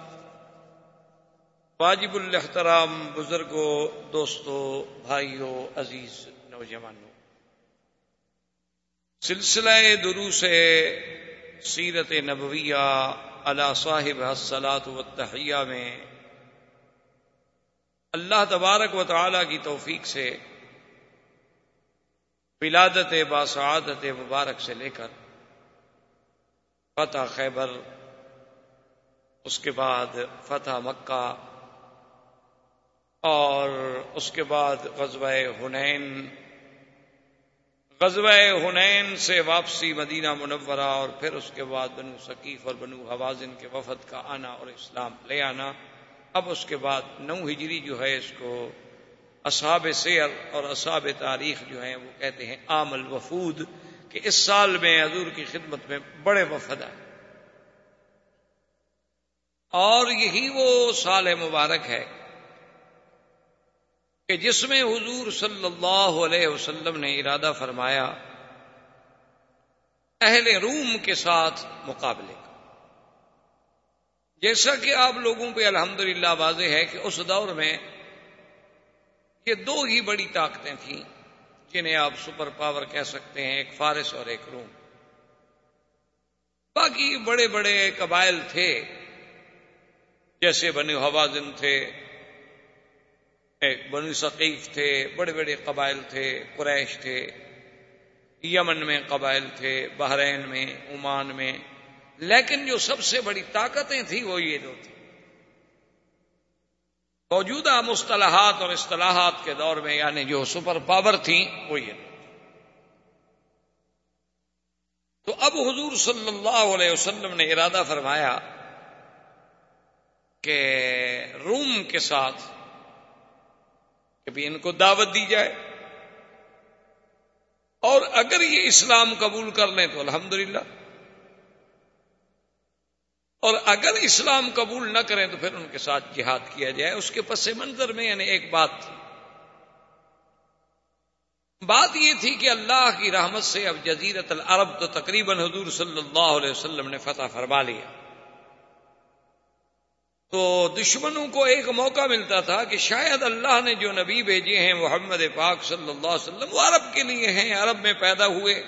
واجب الاحترام بزرگوں، دوستوں، بھائیوں، عزیز، نوجوانوں سلسلہ دروس سیرت نبویہ اللہ صاحب حسلات و تحیہ میں اللہ تبارک و تعالی کی توفیق سے ولادت باسعادت مبارک سے لے کر فتح خیبر، اس کے بعد فتح مکہ اور اس کے بعد غزوہ ہنین غزوہ ہنین سے واپسی مدینہ منورہ اور پھر اس کے بعد بنو ثقیف اور بنو حوازن کے وفد کا آنا اور اسلام لے آنا، اب اس کے بعد نو ہجری جو ہے اس کو اصحاب سیر اور اصحاب تاریخ جو ہیں وہ کہتے ہیں عام الوفود کہ اس سال میں حضور کی خدمت میں بڑے وفد آئے۔ اور یہی وہ سال مبارک ہے کہ جس میں حضور صلی اللہ علیہ وسلم نے ارادہ فرمایا، اہل روم کے ساتھ مقابلے۔ کا جیسا کہ آپ لوگوں پہ الحمدللہ واضح ہے کہ اس دور میں یہ دو ہی بڑی طاقتیں تھیں، جنہیں آپ سپر پاور کہہ سکتے ہیں، ایک فارس اور ایک روم۔ باقی بڑے بڑے قبائل تھے، جیسے بنی حوازن تھے بنو ثقیف تھے، بڑے بڑے قبائل تھے، قریش تھے، یمن میں قبائل تھے، بحرین میں، عمان میں۔ لیکن جو سب سے بڑی طاقتیں تھیں وہ یہ دو تھی موجودہ مصطلحات اور اصطلاحات کے دور میں یعنی جو سپر پاور تھیں، وہ یہ۔ تو اب حضور صلی اللہ علیہ وسلم نے ارادہ فرمایا کہ روم کے ساتھ کہ بھی ان کو دعوت دی جائے۔ اور اگر یہ اسلام قبول کر لیں تو الحمدللہ۔ اور اگر اسلام قبول نہ کریں تو پھر ان کے ساتھ جہاد کیا جائے۔ اس کے پس منظر میں یعنی ایک بات تھی۔ بات یہ تھی کہ اللہ کی رحمت سے اب جزیرت العرب تو تقریباً حضور صلی اللہ علیہ وسلم نے فتح فرما لیا۔ تو دشمنوں کو ایک موقع ملتا تھا کہ شاید اللہ نے جو نبی بھیجے ہیں محمد پاک صلی اللہ علیہ وسلم وہ عرب کے لیے ہیں، عرب میں پیدا ہوئے۔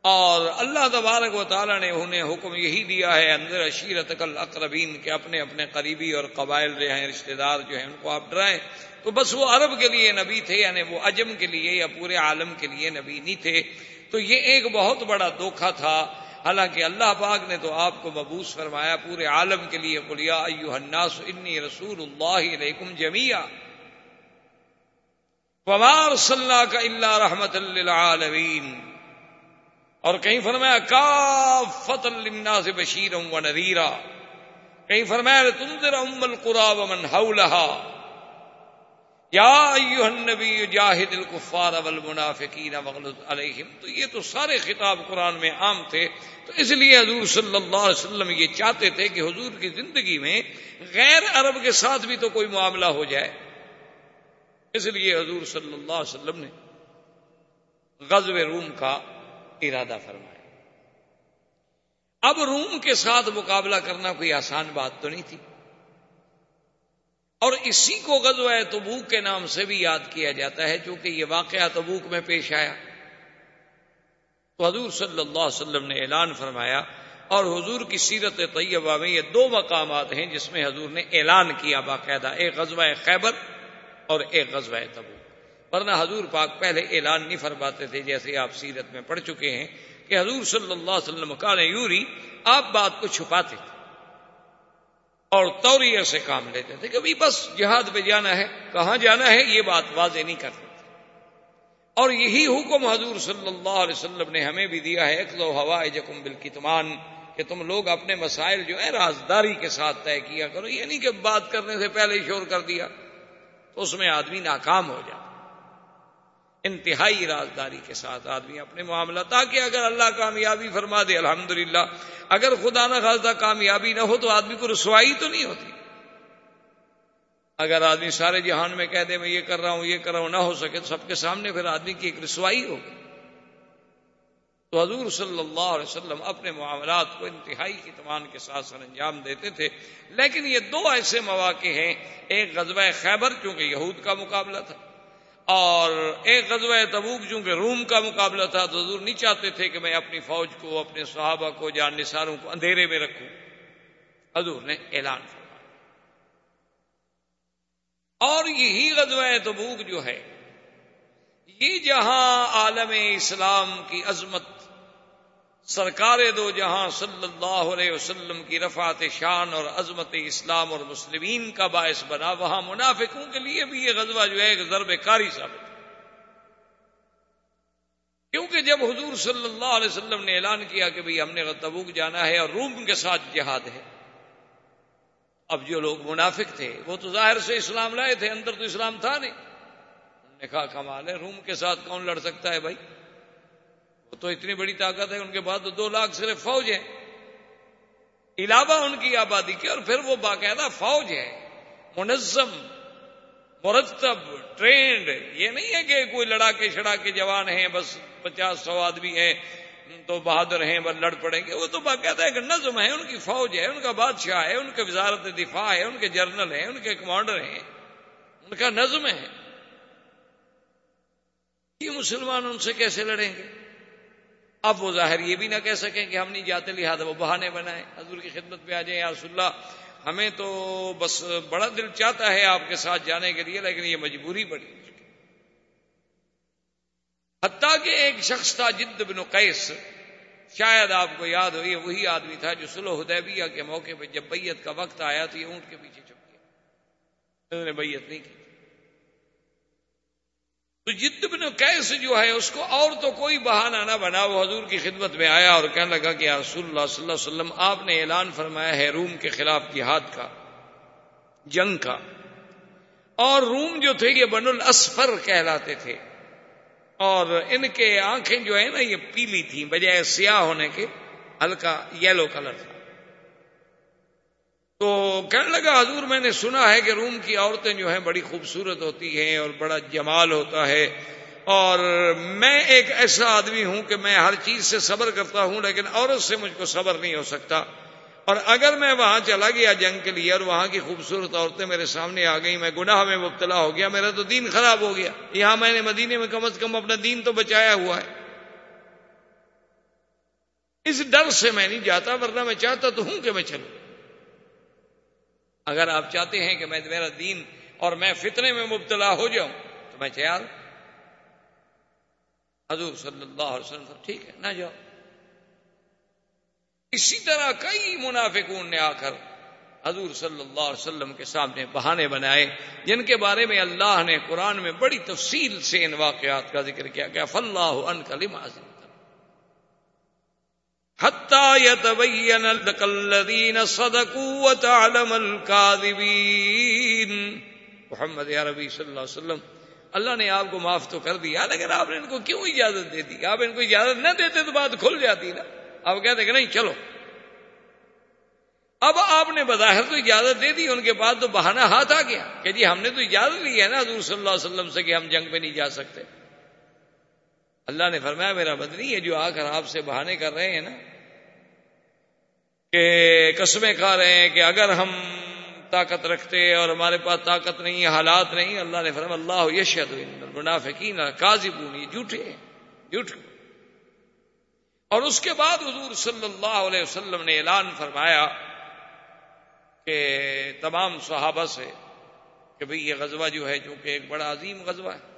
اور اللہ تبارک و تعالیٰ نے انہیں حکم یہی دیا ہے، اندر اشیرت اقربین کے اپنے اپنے قریبی اور قبائل جو ہیں، رشتہ دار جو ہیں ان کو آپ ڈرائیں۔ تو بس وہ عرب کے لیے نبی تھے یعنی وہ عجم کے لیے یا پورے عالم کے لیے نبی نہیں تھے۔ تو یہ ایک بہت بڑا دھوکھا تھا۔ حالانکہ اللہ پاک نے تو آپ کو مبوس فرمایا پورے عالم کے لیے بولیا ایو الناس انی رسول اللہ علیکم جمیا ومار صلاح کا اللہ رحمت للعالمین۔ اور کہیں فرمایا کا فت الناس بشیر و نذیرا۔ کہیں فرمایا تنذر ام القرا ومن حولها۔ یا النبی جاہد الکفار والمنافقین وغلظ علیہم، تو یہ تو سارے خطاب قرآن میں عام تھے، تو اس لیے حضور صلی اللہ علیہ وسلم یہ چاہتے تھے کہ حضور کی زندگی میں غیر عرب کے ساتھ بھی تو کوئی معاملہ ہو جائے۔ اس لیے حضور صلی اللہ علیہ وسلم نے غزو روم کا ارادہ فرمایا۔ اب روم کے ساتھ مقابلہ کرنا کوئی آسان بات تو نہیں تھی۔ اور اسی کو غزوہ تبوک کے نام سے بھی یاد کیا جاتا ہے چونکہ یہ واقعہ تبوک میں پیش آیا۔ تو حضور صلی اللہ علیہ وسلم نے اعلان فرمایا اور حضور کی سیرت طیبہ میں یہ دو مقامات ہیں جس میں حضور نے اعلان کیا باقاعدہ، ایک غزوہ خیبر اور ایک غزوہ تبوک۔ ورنہ حضور پاک پہلے اعلان نہیں فرماتے تھے جیسے آپ سیرت میں پڑھ چکے ہیں کہ حضور صلی اللہ علیہ وسلم کا یوری آپ بات کو چھپاتے تھے۔ اور توریہ سے کام لیتے تھے کہ بس جہاد پہ جانا ہے، کہاں جانا ہے، یہ بات واضح نہیں کرتے اور یہی حکم حضور صلی اللہ علیہ وسلم نے ہمیں بھی دیا ہے اکلو ہوا جکم بالکتمان، کہ تم لوگ اپنے مسائل جو ہے رازداری کے ساتھ طے کیا کرو۔ یہ نہیں کہ بات کرنے سے پہلے شور کر دیا تو اس میں آدمی ناکام ہو جاتا۔ انتہائی رازداری کے ساتھ آدمی اپنے معاملہ، تاکہ اگر اللہ کامیابی فرما دے الحمد اگر خدا نہ خاصا کامیابی نہ ہو تو آدمی کو رسوائی تو نہیں ہوتی۔ اگر آدمی سارے جہان میں کہہ دے، میں یہ کر رہا ہوں، یہ کر رہا ہوں، نہ ہو سکے تو سب کے سامنے پھر آدمی کی ایک رسوائی ہوگی۔ تو حضور صلی اللہ علیہ وسلم اپنے معاملات کو انتہائی کی تمان کے ساتھ سر انجام دیتے تھے۔ لیکن یہ دو ایسے مواقع ہیں، ایک غزوہ خیبر کیونکہ یہود کا مقابلہ تھا۔ اور ایک غزوہ تبوک چونکہ روم کا مقابلہ تھا تو حضور نہیں چاہتے تھے کہ میں اپنی فوج کو، اپنے صحابہ کو جان نثاروں کو اندھیرے میں رکھوں۔ حضور نے اعلان فرمایا۔ اور یہی غزوہ تبوک جو ہے، یہ جہاں عالم اسلام کی عظمت سرکار دو جہاں صلی اللہ علیہ وسلم کی رفعت شان اور عظمت اسلام اور مسلمین کا باعث بنا، وہاں منافقوں کے لیے بھی یہ غزوہ جو ہے ایک ضرب کاری ثابت کیونکہ جب حضور صلی اللہ علیہ وسلم نے اعلان کیا کہ بھئی ہم نے تبوک جانا ہے اور روم کے ساتھ جہاد ہے، اب جو لوگ منافق تھے، وہ تو ظاہر سے اسلام لائے تھے، اندر تو اسلام تھا نہیں۔ انہوں نے کہا، کمال ہے، روم کے ساتھ کون لڑ سکتا ہے بھائی وہ تو اتنی بڑی طاقت ہے، ان کے بعد دو لاکھ صرف فوج ہے علاوہ ان کی آبادی کی، اور پھر وہ باقاعدہ فوج ہے منظم، مرتب، ٹرینڈ، یہ نہیں ہے کہ کوئی لڑا کے شڑا کے جوان ہیں، بس پچاس سو آدمی ہیں، تو بہادر ہیں، بس لڑ پڑیں گے۔ وہ تو باقاعدہ ایک نظم ہے، ان کی فوج ہے، ان کا بادشاہ ہے، ان کے وزارت دفاع ہے، ان کے جرنل ہیں، ان کے کمانڈر ہیں۔ ان کا نظم ہے۔ یہ مسلمان ان سے کیسے لڑیں گے؟ اب وہ ظاہر یہ بھی نہ کہہ سکیں کہ ہم نہیں جاتے، لہٰذا وہ بہانے بنائے حضور کی خدمت پہ آ جائیں، یا رسول اللہ، ہمیں تو بس بڑا دل چاہتا ہے آپ کے ساتھ جانے کے لیے، لیکن یہ مجبوری بڑی حتیٰ کہ ایک شخص تھا، جد بن قیس، شاید آپ کو یاد ہو، یہ وہی آدمی تھا جو سلو حدیبیہ کے موقع پہ جب بیت کا وقت آیا تو یہ اونٹ کے پیچھے چپ گیا۔ انہوں نے بیت نہیں کی۔ تو جد بن کیس جو ہے، اس کو اور تو کوئی بہانہ نہ بنا۔ وہ حضور کی خدمت میں آیا اور کہنے لگا کہ رسول اللہ صلی اللہ علیہ وسلم، آپ نے اعلان فرمایا ہے روم کے خلاف جہاد کا، جنگ کا۔ اور روم جو تھے، یہ بن الاسفر کہلاتے تھے۔ اور ان کے آنکھیں جو ہے نا، یہ پیلی تھیں، بجائے سیاہ ہونے کے، ہلکا یلو کلر تھا۔ تو کہنے لگا، حضور میں نے سنا ہے کہ روم کی عورتیں جو ہیں بڑی خوبصورت ہوتی ہیں اور بڑا جمال ہوتا ہے اور میں ایک ایسا آدمی ہوں کہ میں ہر چیز سے صبر کرتا ہوں، لیکن عورت سے مجھ کو صبر نہیں ہو سکتا۔ اور اگر میں وہاں چلا گیا جنگ کے لیے اور وہاں کی خوبصورت عورتیں میرے سامنے آ گئی میں گناہ میں مبتلا ہو گیا، میرا تو دین خراب ہو گیا۔ یہاں میں نے مدینے میں کم از کم اپنا دین تو بچایا ہوا ہے۔ اس ڈر سے میں نہیں جاتا، ورنہ میں چاہتا تو ہوں کہ میں چلوں۔ اگر آپ چاہتے ہیں کہ میں میرا دین اور میں فتنے میں مبتلا ہو جاؤں، تو میں تیار حضور صلی اللہ علیہ وسلم ٹھیک ہے، نہ جاؤ۔ اسی طرح کئی منافقون نے آ کر حضور صلی اللہ علیہ وسلم کے سامنے بہانے بنائے، جن کے بارے میں اللہ نے قرآن میں بڑی تفصیل سے ان واقعات کا ذکر کیا گیا فلاح ان کلیم حاضر حتى يتبين لك الذين صدقوا وتعلم الكاذبين. محمد یا ربی صلی اللہ علیہ وسلم، اللہ نے آپ کو معاف تو کر دیا، لیکن آپ نے ان کو کیوں اجازت دے دی؟ آپ ان کو اجازت نہ دیتے تو بات کھل جاتی نا۔ آپ کہتے کہ نہیں، چلو۔ اب آپ نے بظاہر تو اجازت دے دی، ان کے بعد تو بہانہ ہاتھ آ گیا کہ جی ہم نے تو اجازت لی ہے نا حضور صلی اللہ علیہ وسلم سے کہ ہم جنگ پہ نہیں جا سکتے۔ اللہ نے فرمایا میرا بدنی ہے جو آ کر آپ سے بہانے کر رہے ہیں نا، کہ قسمیں کھا رہے ہیں کہ اگر ہم طاقت رکھتے اور ہمارے پاس طاقت نہیں حالات نہیں اللہ نے فرمایا اللہ یشد منافقین کاذبون، یہ جھوٹے ہیں، جھوٹ۔ اور اس کے بعد حضور صلی اللہ علیہ وسلم نے اعلان فرمایا کہ تمام صحابہ سے کہ بھئی یہ غزوہ جو ہے، چونکہ ایک بڑا عظیم غزوہ ہے۔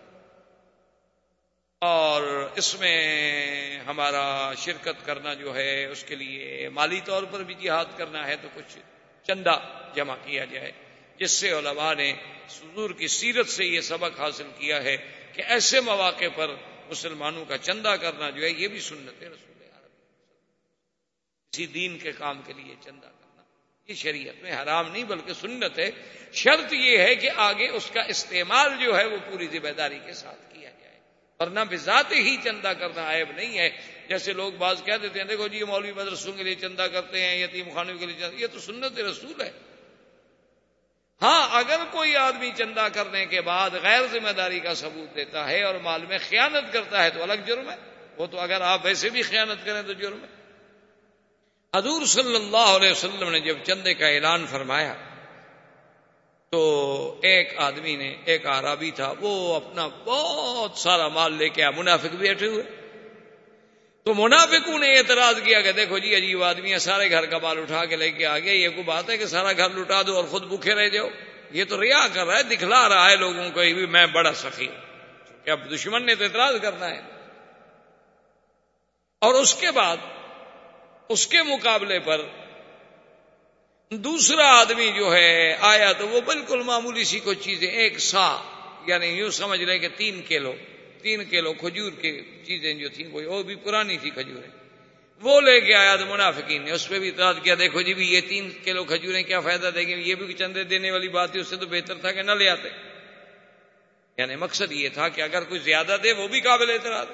اور اس میں ہمارا شرکت کرنا جو ہے، اس کے لیے مالی طور پر بھی جہاد کرنا ہے تو کچھ چندہ جمع کیا جائے، جس سے علماء نے سزور کی سیرت سے یہ سبق حاصل کیا ہے کہ ایسے مواقع پر مسلمانوں کا چندہ کرنا جو ہے، یہ بھی سنت ہے۔ رسول کسی دین کے کام کے لیے چندہ کرنا، یہ شریعت میں حرام نہیں بلکہ سنت ہے۔ شرط یہ ہے کہ آگے اس کا استعمال جو ہے وہ پوری ذمہ داری کے ساتھ ورنہ بذات ہی چندہ کرنا عیب نہیں ہے۔ جیسے لوگ بعض کہہ دیتے ہیں، دیکھو جی مولوی مدرسوں کے لیے چندہ کرتے ہیں، یتیم خانوں کے لیے چندہ یہ تو سنت رسول ہے۔ ہاں اگر کوئی آدمی چندہ کرنے کے بعد غیر ذمہ داری کا ثبوت دیتا ہے اور مال میں خیانت کرتا ہے تو الگ جرم ہے۔ وہ تو اگر آپ ویسے بھی خیانت کریں تو جرم ہے۔ حضور صلی اللہ علیہ وسلم نے جب چندے کا اعلان فرمایا تو ایک آدمی نے، ایک آرابی تھا، وہ اپنا بہت سارا مال لے کے آیا، منافق بھی بیٹھے ہوئے۔ تو منافقوں نے اعتراض کیا کہ دیکھو جی عجیب آدمی ہے، سارے گھر کا مال اٹھا کے لے کے آ گیا یہ کوئی بات ہے کہ سارا گھر لٹا دو اور خود بھوکے رہ جاؤ؟ یہ تو ریا کر رہا ہے، دکھلا رہا ہے لوگوں کو میں بڑا سخی۔ کہ اب دشمن نے تو اعتراض کرنا ہے۔ اور اس کے بعد، اس کے مقابلے پر دوسرا آدمی جو ہے، آیا تو وہ بالکل معمولی سی کوئی چیزیں، ایک سا یعنی یوں سمجھ رہے کہ تین کلو تین کلو کھجور کی چیزیں جو تھیں کوئی وہ بھی پرانی تھی کھجوریں۔ وہ لے کے آیا تو منافقین نے، اس پہ بھی اطلاع کیا، دیکھو جی بھی یہ تین کلو کھجوریں کیا فائدہ دیں گے؟ یہ بھی چندے دینے والی بات تھی اس سے تو بہتر تھا کہ نہ لے آتے۔ یعنی مقصد یہ تھا کہ اگر کوئی زیادہ دے، وہ بھی قابل اعتراض۔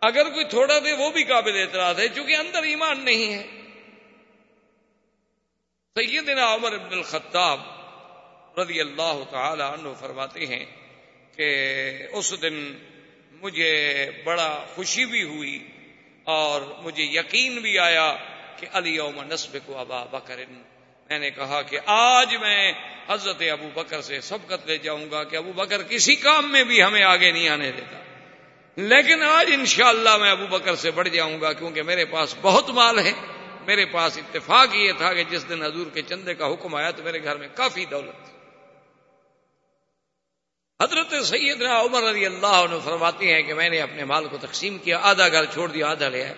اگر کوئی تھوڑا دے، وہ بھی قابل اعتراض ہے، چونکہ اندر ایمان نہیں ہے۔ سیدنا عمر بن الخطاب رضی اللہ تعالی عنہ فرماتے ہیں کہ اس دن مجھے بڑا خوشی بھی ہوئی اور مجھے یقین بھی آیا کہ علی یوم نصب کو ابا بکر۔ میں نے کہا کہ آج میں حضرت ابو بکر سے سبقت لے جاؤں گا کہ ابو بکر کسی کام میں بھی ہمیں آگے نہیں آنے دیتا۔ لیکن آج انشاءاللہ میں ابو بکر سے بڑھ جاؤں گا کیونکہ میرے پاس بہت مال ہے۔ میرے پاس اتفاق یہ تھا کہ جس دن حضور کے چندے کا حکم آیا تو میرے گھر میں کافی دولت تھی۔ حضرت سیدنا عمر رضی اللہ عنہ فرماتی ہیں کہ میں نے اپنے مال کو تقسیم کیا، آدھا گھر چھوڑ دیا، آدھا لیا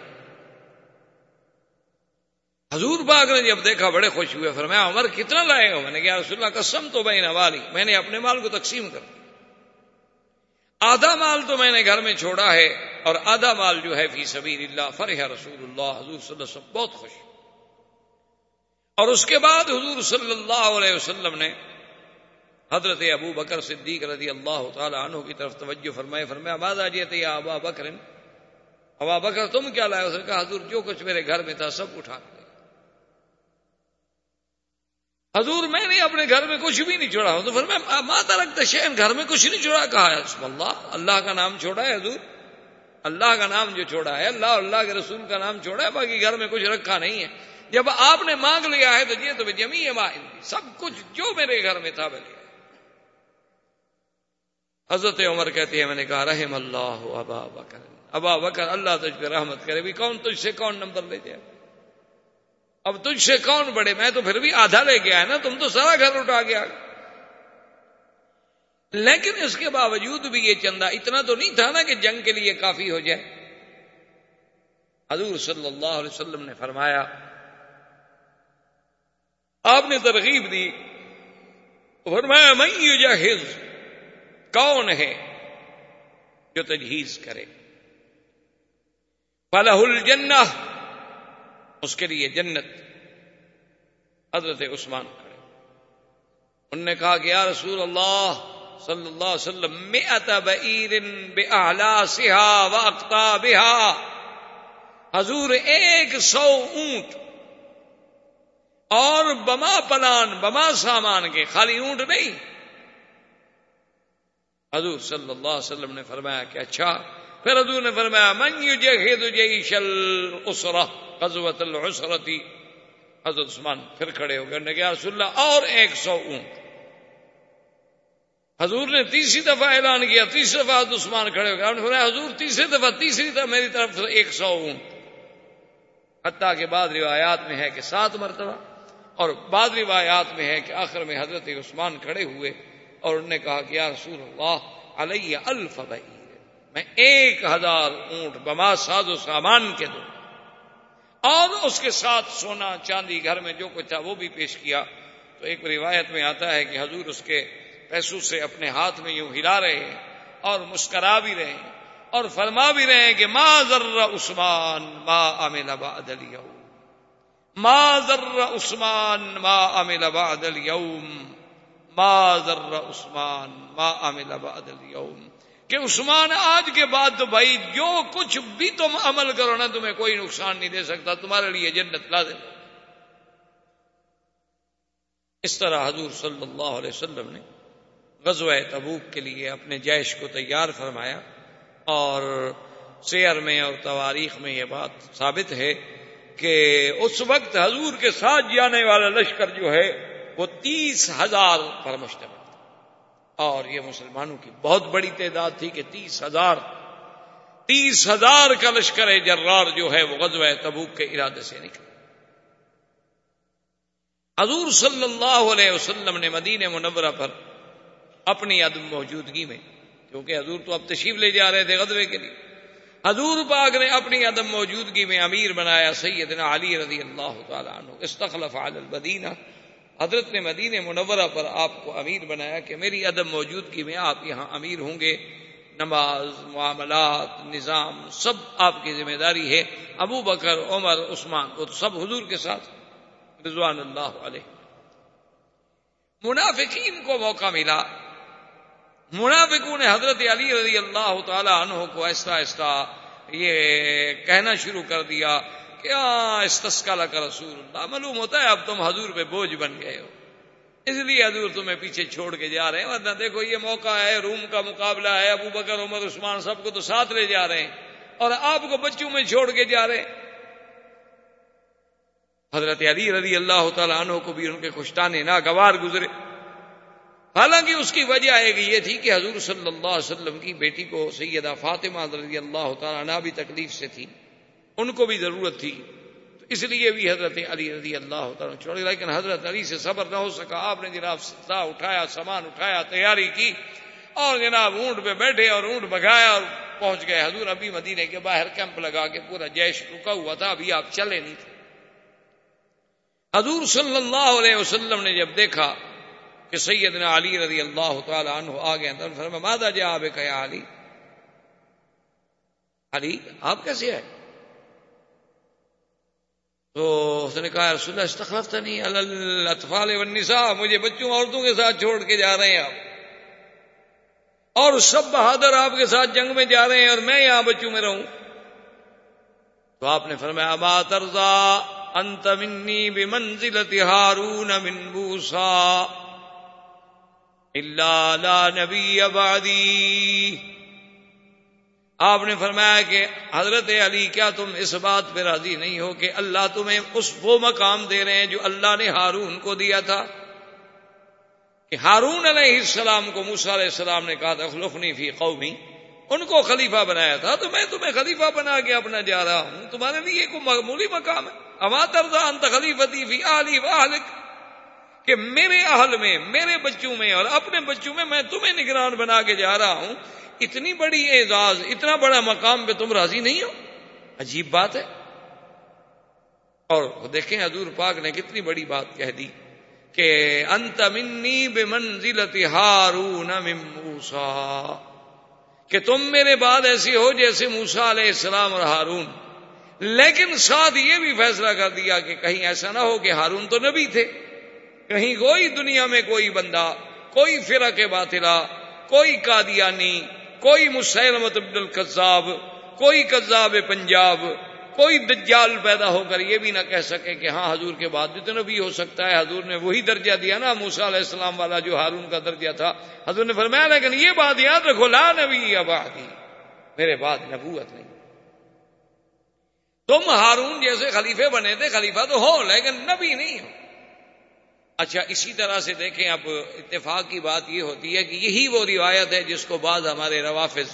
حضور باغ نے جب دیکھا بڑے خوش ہوئے، فرمایا، عمر کتنا لائے گا؟ میں نے کہا رسول اللہ، قسم تو بہن والی، میں نے اپنے مال کو تقسیم کر دیا۔ آدھا مال تو میں نے گھر میں چھوڑا ہے اور آدھا مال جو ہے فی سبیل اللہ، فرح رسول اللہ، حضور صلی اللہ علیہ وسلم، بہت خوش۔ اور اس کے بعد حضور صلی اللہ علیہ وسلم نے حضرت ابو بکر صدیق رضی اللہ تعالی عنہ کی طرف توجہ فرمائے فرمایا بازا جی تھے ابا بکر؟ ابا بکر، تم کیا لائے؟ اس نے کہا، حضور، جو کچھ میرے گھر میں تھا، سب اٹھا کر حضور، میں نے اپنے گھر میں کچھ بھی نہیں چھوڑا ہوں۔ تو پھر میں ماتا رکھتا شہن گھر میں کچھ نہیں چھوڑا کہا ہے اللہ اللہ کا نام چھوڑا ہے حضور۔ اللہ کا نام جو چھوڑا ہے، اللہ اللہ کے رسول کا نام چھوڑا ہے، باقی گھر میں کچھ رکھا نہیں ہے۔ جب آپ نے مانگ لیا ہے تو یہ تو جمی سب کچھ جو میرے گھر میں تھا بھلے حضرت عمر کہتی ہے، میں نے کہا، رحم اللہ ابا بکر۔ ابا بکر، اللہ تجھ پہ رحمت کرے۔ بھی کون تجھ سے کون نمبر لے جائے؟ اب تجھ سے کون بڑے؟ میں تو پھر بھی آدھا لے کے آیا نا، تم تو سارا گھر اٹھا گیا۔ لیکن اس کے باوجود بھی یہ چندہ اتنا تو نہیں تھا نا کہ جنگ کے لیے کافی ہو جائے۔ حضور صلی اللہ علیہ وسلم نے فرمایا، آپ نے ترغیب دی۔ فرمایا میں جاہز کون ہے جو تجہیز کرے؟ فلاح الجنہ اس کے لیے جنت۔ حضرت عثمان کھڑے۔ ان نے کہا کہ یا رسول اللہ صلی اللہ علیہ وسلم بہا۔ حضور ایک سو اونٹ اور بما پلان، بما سامان کے خالی اونٹ نہیں۔ حضور صلی اللہ علیہ وسلم نے فرمایا کہ اچھا۔ پھر حضور نے فرمایا، من یجہد جیش الاسرہ قزوت العسرتی حضرت عثمان پھر کھڑے ہو گئے نے کہا رسول اللہ، اور ایک سو اونٹ۔ حضور نے تیسری دفعہ اعلان کیا، تیسری دفعہ حضرت عثمان کھڑے ہو گئے۔ حضور، تیسری دفعہ تیسری دفعہ، میری طرف سے ایک سو اونٹ۔ حتیٰ کے بعد روایات میں ہے کہ سات مرتبہ، اور بعد روایات میں ہے کہ آخر میں حضرت عثمان کھڑے ہوئے اور انہوں نے کہا کہ، یا رسول اللہ، علیہ الف میں ایک ہزار اونٹ بما ساز و سامان کے دوں۔ اور اس کے ساتھ سونا چاندی گھر میں جو کچھ تھا وہ بھی پیش کیا۔ تو ایک روایت میں آتا ہے کہ حضور اس کے پیسوں سے اپنے ہاتھ میں یوں ہلا رہے ہیں اور مسکرا بھی رہے ہیں اور فرما بھی رہے ہیں کہ ما ذر عثمان ما عمل بعد اليوم۔ ما ذر عثمان ما عمل بعد اليوم۔ ما ذر عثمان ما عمل بعد اليوم۔ کہ عثمان آج کے بعد تو بھائی جو کچھ بھی تم عمل کرو نا، تمہیں کوئی نقصان نہیں دے سکتا، تمہارے لیے جنت لا اس طرح حضور صلی اللہ علیہ وسلم نے غزوہ تبوک کے لیے اپنے جیش کو تیار فرمایا اور سیر میں اور تواریخ میں یہ بات ثابت ہے کہ اس وقت حضور کے ساتھ جانے والا لشکر جو ہے، وہ تیس ہزار پر مشتمل اور یہ مسلمانوں کی بہت بڑی تعداد تھی کہ تیس ہزار تیس ہزار کا لشکر جرار جو ہے وہ غزوہ تبوک کے ارادے سے نکلا۔ حضور صلی اللہ علیہ وسلم نے مدین منورہ پر اپنی عدم موجودگی میں، کیونکہ حضور تو اب تشریف لے جا رہے تھے غزوے کے لیے، حضور پاک نے اپنی عدم موجودگی میں امیر بنایا سیدنا علی رضی اللہ تعالیٰ عنہ، استخلف علی المدینہ حضرت نے مدین منورہ پر آپ کو امیر بنایا کہ میری عدم موجودگی میں آپ یہاں امیر ہوں گے۔ نماز، معاملات، نظام سب آپ کی ذمہ داری ہے۔ ابو بکر، عمر، عثمان، وہ سب حضور کے ساتھ۔ رضوان اللہ علیہ۔ منافقین کو موقع ملا۔ منافقوں نے حضرت علی رضی اللہ تعالی عنہ کو ایسا ایسا یہ کہنا شروع کر دیا۔ کہ استسکا کا رسول اللہ؟ معلوم ہوتا ہے اب تم حضور پہ بوجھ بن گئے ہو۔ اس لیے حضور تمہیں پیچھے چھوڑ کے جا رہے ہیں، ورنہ دیکھو یہ موقع ہے، روم کا مقابلہ ہے، ابو بکر، عمر، عثمان سب کو تو ساتھ لے جا رہے ہیں اور آپ کو بچوں میں چھوڑ کے جا رہے ہیں۔ حضرت علی رضی اللہ تعالیٰ عنہ کو بھی ان کے خوشتانے ناگوار گزرے۔ حالانکہ اس کی وجہ ایک یہ تھی کہ حضور صلی اللہ علیہ وسلم کی بیٹی کو سیدہ فاطمہ رضی اللہ تعالیٰ عنہ بھی تکلیف سے تھی۔ ان کو بھی ضرورت تھی۔ تو اس لیے بھی حضرت علی رضی اللہ تعالیٰ چھوڑے لیکن حضرت علی سے صبر نہ ہو سکا۔ آپ نے جناب سا اٹھایا، سامان اٹھایا، تیاری کی اور جناب اونٹ پہ بیٹھے اور اونٹ بگایا اور پہنچ گئے۔ حضور ابھی مدینے کے باہر کیمپ لگا کے پورا جیش رکا ہوا تھا۔ ابھی آپ چلے نہیں تھے۔ حضور صلی اللہ علیہ وسلم نے جب دیکھا کہ سیدنا علی رضی اللہ تعالی عنہ آ گئے تو فرما مادا جا آپ کیا علی؟ علی، آپ کیسے آئے؟ تو اس نے کہا رسول اللہ استخلفت نہیں الاطفال والنساء. مجھے بچوں عورتوں کے ساتھ چھوڑ کے جا رہے ہیں آپ۔ اور سب بہادر آپ کے ساتھ جنگ میں جا رہے ہیں اور میں یہاں بچوں میں رہوں۔ تو آپ نے فرمایا، ابا ترزا انت منی بمنزلت ہارون من بوسا اللہ لا نبی آبادی آپ نے فرمایا کہ حضرت علی، کیا تم اس بات پہ راضی نہیں ہو کہ اللہ تمہیں اس وہ مقام دے رہے ہیں جو اللہ نے ہارون کو دیا تھا؟ کہ ہارون علیہ السلام کو موسا علیہ السلام نے کہا تھا خلفنی فی قومی، ان کو خلیفہ بنایا تھا، تو میں تمہیں خلیفہ بنا کے اپنا جا رہا ہوں، تمہارے لیے کوئی معمولی مقام ہے۔ اما ترزا انت خلیفتی فی آلی واہلک کہ میرے اہل میں، میرے بچوں میں اور اپنے بچوں میں میں تمہیں نگران بنا کے جا رہا ہوں، اتنی بڑی اعزاز، اتنا بڑا مقام پہ تم راضی نہیں ہو؟ عجیب بات ہے۔ اور دیکھیں حضور پاک نے کتنی بڑی بات کہہ دی کہ انت منی بے منزلت ہارون موسا کہ تم میرے بعد ایسی ہو جیسے موسا علیہ السلام اور ہارون۔ لیکن ساتھ یہ بھی فیصلہ کر دیا کہ کہیں ایسا نہ ہو کہ ہارون تو نبی تھے۔ کہیں کوئی دنیا میں کوئی بندہ، کوئی فرق باطلا کوئی قادیانی، کوئی مسلمت عبد القذاب کوئی قذاب پنجاب، کوئی دجال پیدا ہو کر یہ بھی نہ کہہ سکے کہ ہاں حضور کے بعد بھی تو نبی ہو سکتا ہے۔ حضور نے وہی درجہ دیا نا موسا علیہ السلام والا جو ہارون کا درجہ تھا۔ حضور نے فرمایا، لیکن یہ بات یاد رکھو، لا نبی آبادی میرے بعد نبوت نہیں۔ تم ہارون جیسے خلیفے بنے تھے، خلیفہ تو ہو، لیکن نبی نہیں ہو۔ اچھا اسی طرح سے دیکھیں، اب اتفاق کی بات یہ ہوتی ہے کہ یہی وہ روایت ہے جس کو بعض ہمارے روافظ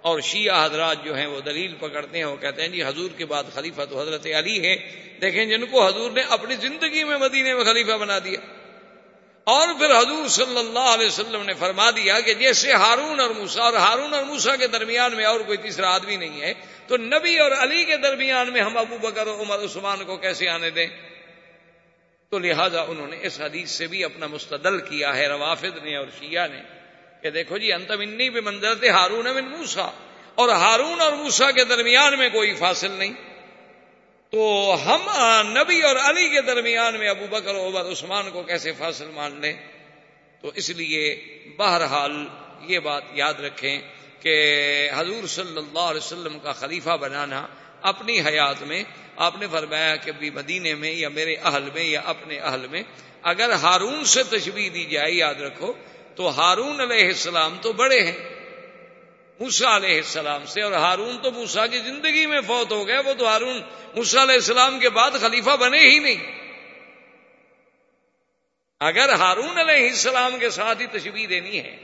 اور شیعہ حضرات جو ہیں وہ دلیل پکڑتے ہیں، وہ کہتے ہیں جی حضور کے بعد خلیفہ تو حضرت علی ہے دیکھیں جن کو حضور نے اپنی زندگی میں مدینے میں خلیفہ بنا دیا۔ اور پھر حضور صلی اللہ علیہ وسلم نے فرما دیا کہ جیسے ہارون اور موسا اور ہارون اور موسا کے درمیان میں اور کوئی تیسرا آدمی نہیں ہے، تو نبی اور علی کے درمیان میں ہم ابو بکر عمر، عثمان کو کیسے آنے دیں؟ تو لہذا انہوں نے اس حدیث سے بھی اپنا مستدل کیا ہے روافد نے اور شیعہ نے، کہ دیکھو جی انتمنی بھی منظر تھے ہارون بن موسا اور ہارون اور موسا کے درمیان میں کوئی فاصل نہیں۔ تو ہم نبی اور علی کے درمیان میں ابو بکر عبر عثمان کو کیسے فاصل مان لیں؟ تو اس لیے بہرحال یہ بات یاد رکھیں کہ حضور صلی اللہ علیہ وسلم کا خلیفہ بنانا اپنی حیات میں، آپ نے فرمایا کہ بھی مدینے میں یا میرے اہل میں یا اپنے اہل میں، اگر ہارون سے تشبیح دی جائے، یاد رکھو، تو ہارون علیہ السلام تو بڑے ہیں۔ موسا علیہ السلام سے، اور ہارون تو موسا کی زندگی میں فوت ہو گئے وہ تو ہارون موسا علیہ السلام کے بعد خلیفہ بنے ہی نہیں۔ اگر ہارون علیہ السلام کے ساتھ ہی تشبیح دینی ہے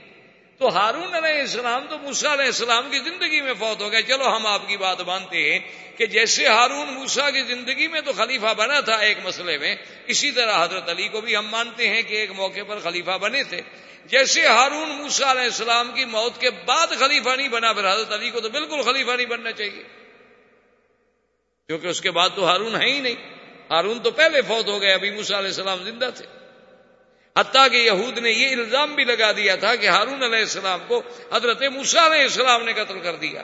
تو ہارون علیہ السلام تو موسا علیہ السلام کی زندگی میں فوت ہو گئے۔ چلو ہم آپ کی بات مانتے ہیں کہ جیسے ہارون موسا کی زندگی میں تو خلیفہ بنا تھا ایک مسئلے میں، اسی طرح حضرت علی کو بھی ہم مانتے ہیں کہ ایک موقع پر خلیفہ بنے تھے۔ جیسے ہارون موسا علیہ السلام کی موت کے بعد خلیفہ نہیں بنا، پھر حضرت علی کو تو بالکل خلیفہ نہیں بننا چاہیے۔ کیونکہ اس کے بعد تو ہارون ہے ہی نہیں۔ ہارون تو پہلے فوت ہو گئے، ابھی موسا علیہ السلام زندہ تھے۔ حتیٰ کہ یہود نے یہ الزام بھی لگا دیا تھا کہ ہارون علیہ السلام کو حضرت موسا علیہ السلام نے قتل کر دیا۔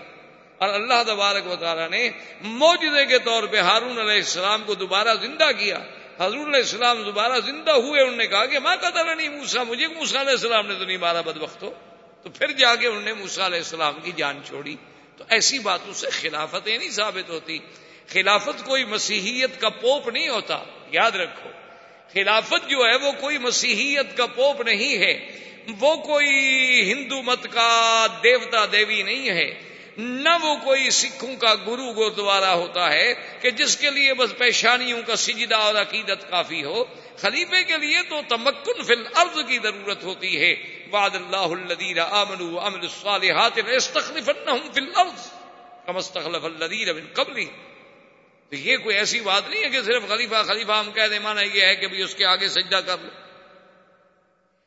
اور اللہ تبارک و تعالیٰ نے موجودے کے طور پہ ہارون علیہ السلام کو دوبارہ زندہ کیا۔ حضور علیہ السلام دوبارہ زندہ ہوئے، انہوں نے کہا کہ ماں قتل نہیں موسا مجھے موسا علیہ السلام نے تو نہیں مارا بد وقت ہو۔ تو پھر جا کے انہوں نے موسا علیہ السلام کی جان چھوڑی۔ تو ایسی باتوں سے خلافتیں نہیں ثابت ہوتی۔ خلافت کوئی مسیحیت کا پوپ نہیں ہوتا، یاد رکھو۔ خلافت جو ہے وہ کوئی مسیحیت کا پوپ نہیں ہے، وہ کوئی ہندو مت کا دیوتا دیوی نہیں ہے۔ نہ وہ کوئی سکھوں کا گرو گردوارا ہوتا ہے کہ جس کے لیے بس پیشانیوں کا سجدہ اور عقیدت کافی ہو۔ خلیفے کے لیے تو تمکن فی الارض کی ضرورت ہوتی ہے۔ وعد اللہ الذین آمنوا وعملوا الصالحات لاستخلفنهم فی الارض کما استخلف الذین من قبلی تو یہ کوئی ایسی بات نہیں ہے کہ صرف خلیفہ خلیفہ ہم کہہ دیں، مانا یہ ہے کہ بھی اس کے آگے سجدہ کر لو۔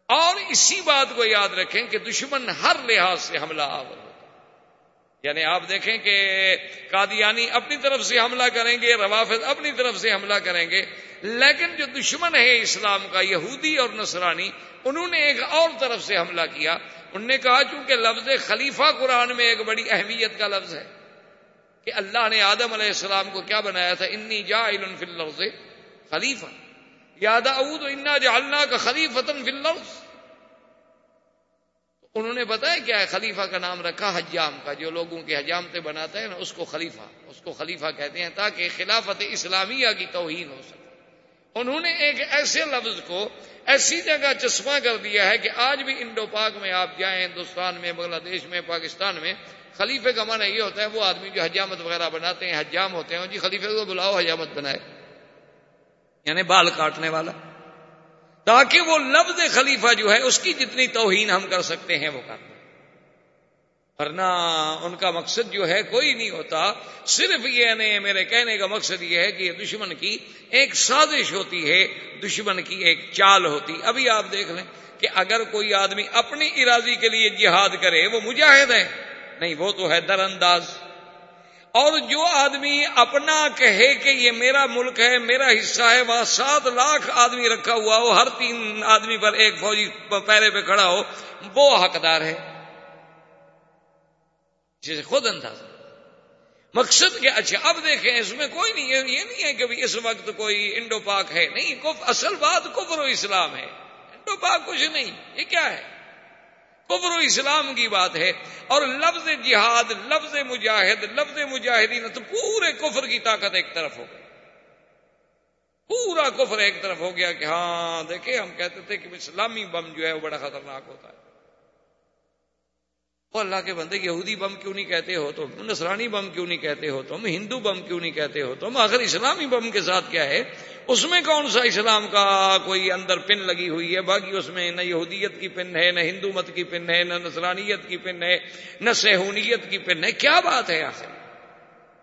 اور اسی بات کو یاد رکھیں کہ دشمن ہر لحاظ سے حملہ آور ہوتا یعنی آپ دیکھیں کہ قادیانی اپنی طرف سے حملہ کریں گے، روافظ اپنی طرف سے حملہ کریں گے، لیکن جو دشمن ہے اسلام کا، یہودی اور نصرانی، انہوں نے ایک اور طرف سے حملہ کیا۔ انہوں نے کہا چونکہ لفظ خلیفہ قرآن میں ایک بڑی اہمیت کا لفظ ہے۔ کہ اللہ نے آدم علیہ السلام کو کیا بنایا تھا؟ انی جا فی اللفظ خلیفہ۔ یاد اود انا جا کا خلیف انہوں نے بتایا کیا ہے خلیفہ کا نام رکھا؟ حجام کا۔ جو لوگوں کے حجامتیں بناتا ہے نا، اس کو خلیفہ۔ اس کو خلیفہ کہتے ہیں تاکہ خلافت اسلامیہ کی توہین ہو سکے۔ انہوں نے ایک ایسے لفظ کو ایسی جگہ چشمہ کر دیا ہے کہ آج بھی انڈو پاک میں آپ جائیں، ہندوستان میں، بنگلہ دیش میں، پاکستان میں خلیفے کا معنی یہ ہوتا ہے وہ آدمی جو حجامت وغیرہ بناتے ہیں، حجام ہوتے ہیں جی خلیفے کو بلاؤ، حجامت بنائے۔ یعنی بال کاٹنے والا۔ تاکہ وہ لفظ خلیفہ جو ہے، اس کی جتنی توہین ہم کر سکتے ہیں، وہ کر ورنہ ان کا مقصد جو ہے، کوئی نہیں ہوتا۔ صرف یہ نہیں میرے کہنے کا مقصد یہ ہے کہ یہ دشمن کی ایک سازش ہوتی ہے، دشمن کی ایک چال ہوتی۔ ابھی آپ دیکھ لیں کہ اگر کوئی آدمی اپنی ارادی کے لیے جہاد کرے، وہ مجاہد ہے نہیں، وہ تو ہے در انداز اور جو آدمی اپنا کہے کہ یہ میرا ملک ہے، میرا حصہ ہے، وہاں سات لاکھ آدمی رکھا ہوا ہو، ہر تین آدمی پر ایک فوجی پیرے پہ کھڑا ہو، وہ حقدار ہے۔ جسے خود انداز۔ مقصد کیا؟ اچھا اب دیکھیں، اس میں کوئی نہیں ہے، یہ نہیں ہے کہ اس وقت کوئی انڈو پاک ہے۔ نہیں اصل بات کفر و اسلام ہے۔ انڈو پاک کچھ نہیں، یہ کیا ہے؟ کبر و اسلام کی بات ہے اور لفظ جہاد، لفظ مجاہد، لفظ مجاہدین تو پورے کفر کی طاقت ایک طرف ہو گئی۔ پورا کفر ایک طرف ہو گیا کہ ہاں دیکھیں ہم کہتے تھے کہ اسلامی بم جو ہے وہ بڑا خطرناک ہوتا ہے۔ وہ اللہ کے بندے یہودی بم کیوں نہیں کہتے ہو تم؟ نسرانی بم کیوں نہیں کہتے ہو تم؟ ہندو بم کیوں نہیں کہتے ہو تم؟ آخر اسلامی بم کے ساتھ کیا ہے؟ اس میں کون سا اسلام کا کوئی اندر پن لگی ہوئی ہے؟ باقی اس میں نہ یہودیت کی پن ہے، نہ ہندو مت کی پن ہے، نہ نسرانیت کی پن ہے، نہ سہونیت کی پن ہے۔ کیا بات ہے آخر؟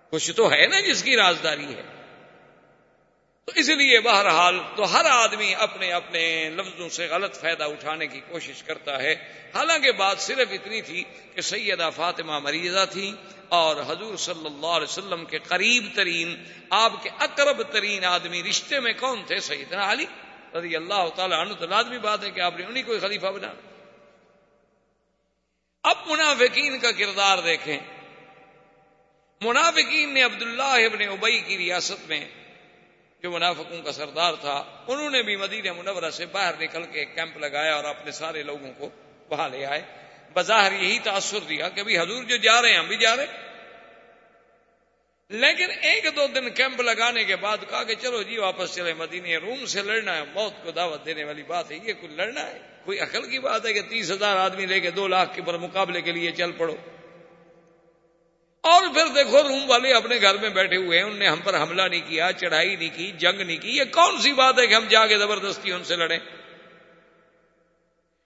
کچھ تو ہے نا جس کی رازداری ہے۔ تو اس لیے بہرحال تو ہر آدمی اپنے اپنے لفظوں سے غلط فائدہ اٹھانے کی کوشش کرتا ہے۔ حالانکہ بات صرف اتنی تھی کہ سیدہ فاطمہ مریضہ تھی اور حضور صلی اللہ علیہ وسلم کے قریب ترین، آپ کے اقرب ترین آدمی رشتے میں کون تھے؟ سیدنا علی رضی اللہ تعالیٰ عنہ۔ تو لازمی بات ہے کہ آپ نے انہیں کوئی خلیفہ بنا۔ اب منافقین کا کردار دیکھیں۔ منافقین نے عبداللہ ابن ابئی کی ریاست میں جو منافقوں کا سردار تھا، انہوں نے بھی مدینہ منورہ سے باہر نکل کے ایک کیمپ لگایا اور اپنے سارے لوگوں کو وہاں لے آئے۔ بظاہر یہی تاثر دیا کہ بھی حضور جو جا رہے ہیں، ہم بھی جا رہے ہیں۔ لیکن ایک دو دن کیمپ لگانے کے بعد کہا کہ چلو جی واپس چلے۔ مدینہ روم سے لڑنا ہے، موت کو دعوت دینے والی بات ہے۔ یہ کوئی لڑنا ہے؟ کوئی عقل کی بات ہے کہ تیس ہزار آدمی لے کے دو لاکھ کے پر مقابلے کے لیے چل پڑو؟ اور پھر دیکھو روم والے اپنے گھر میں بیٹھے ہوئے ہیں انہوں نے ہم پر حملہ نہیں کیا، چڑھائی نہیں کی، جنگ نہیں کی، یہ کون سی بات ہے کہ ہم جا کے زبردستی ان سے لڑیں؟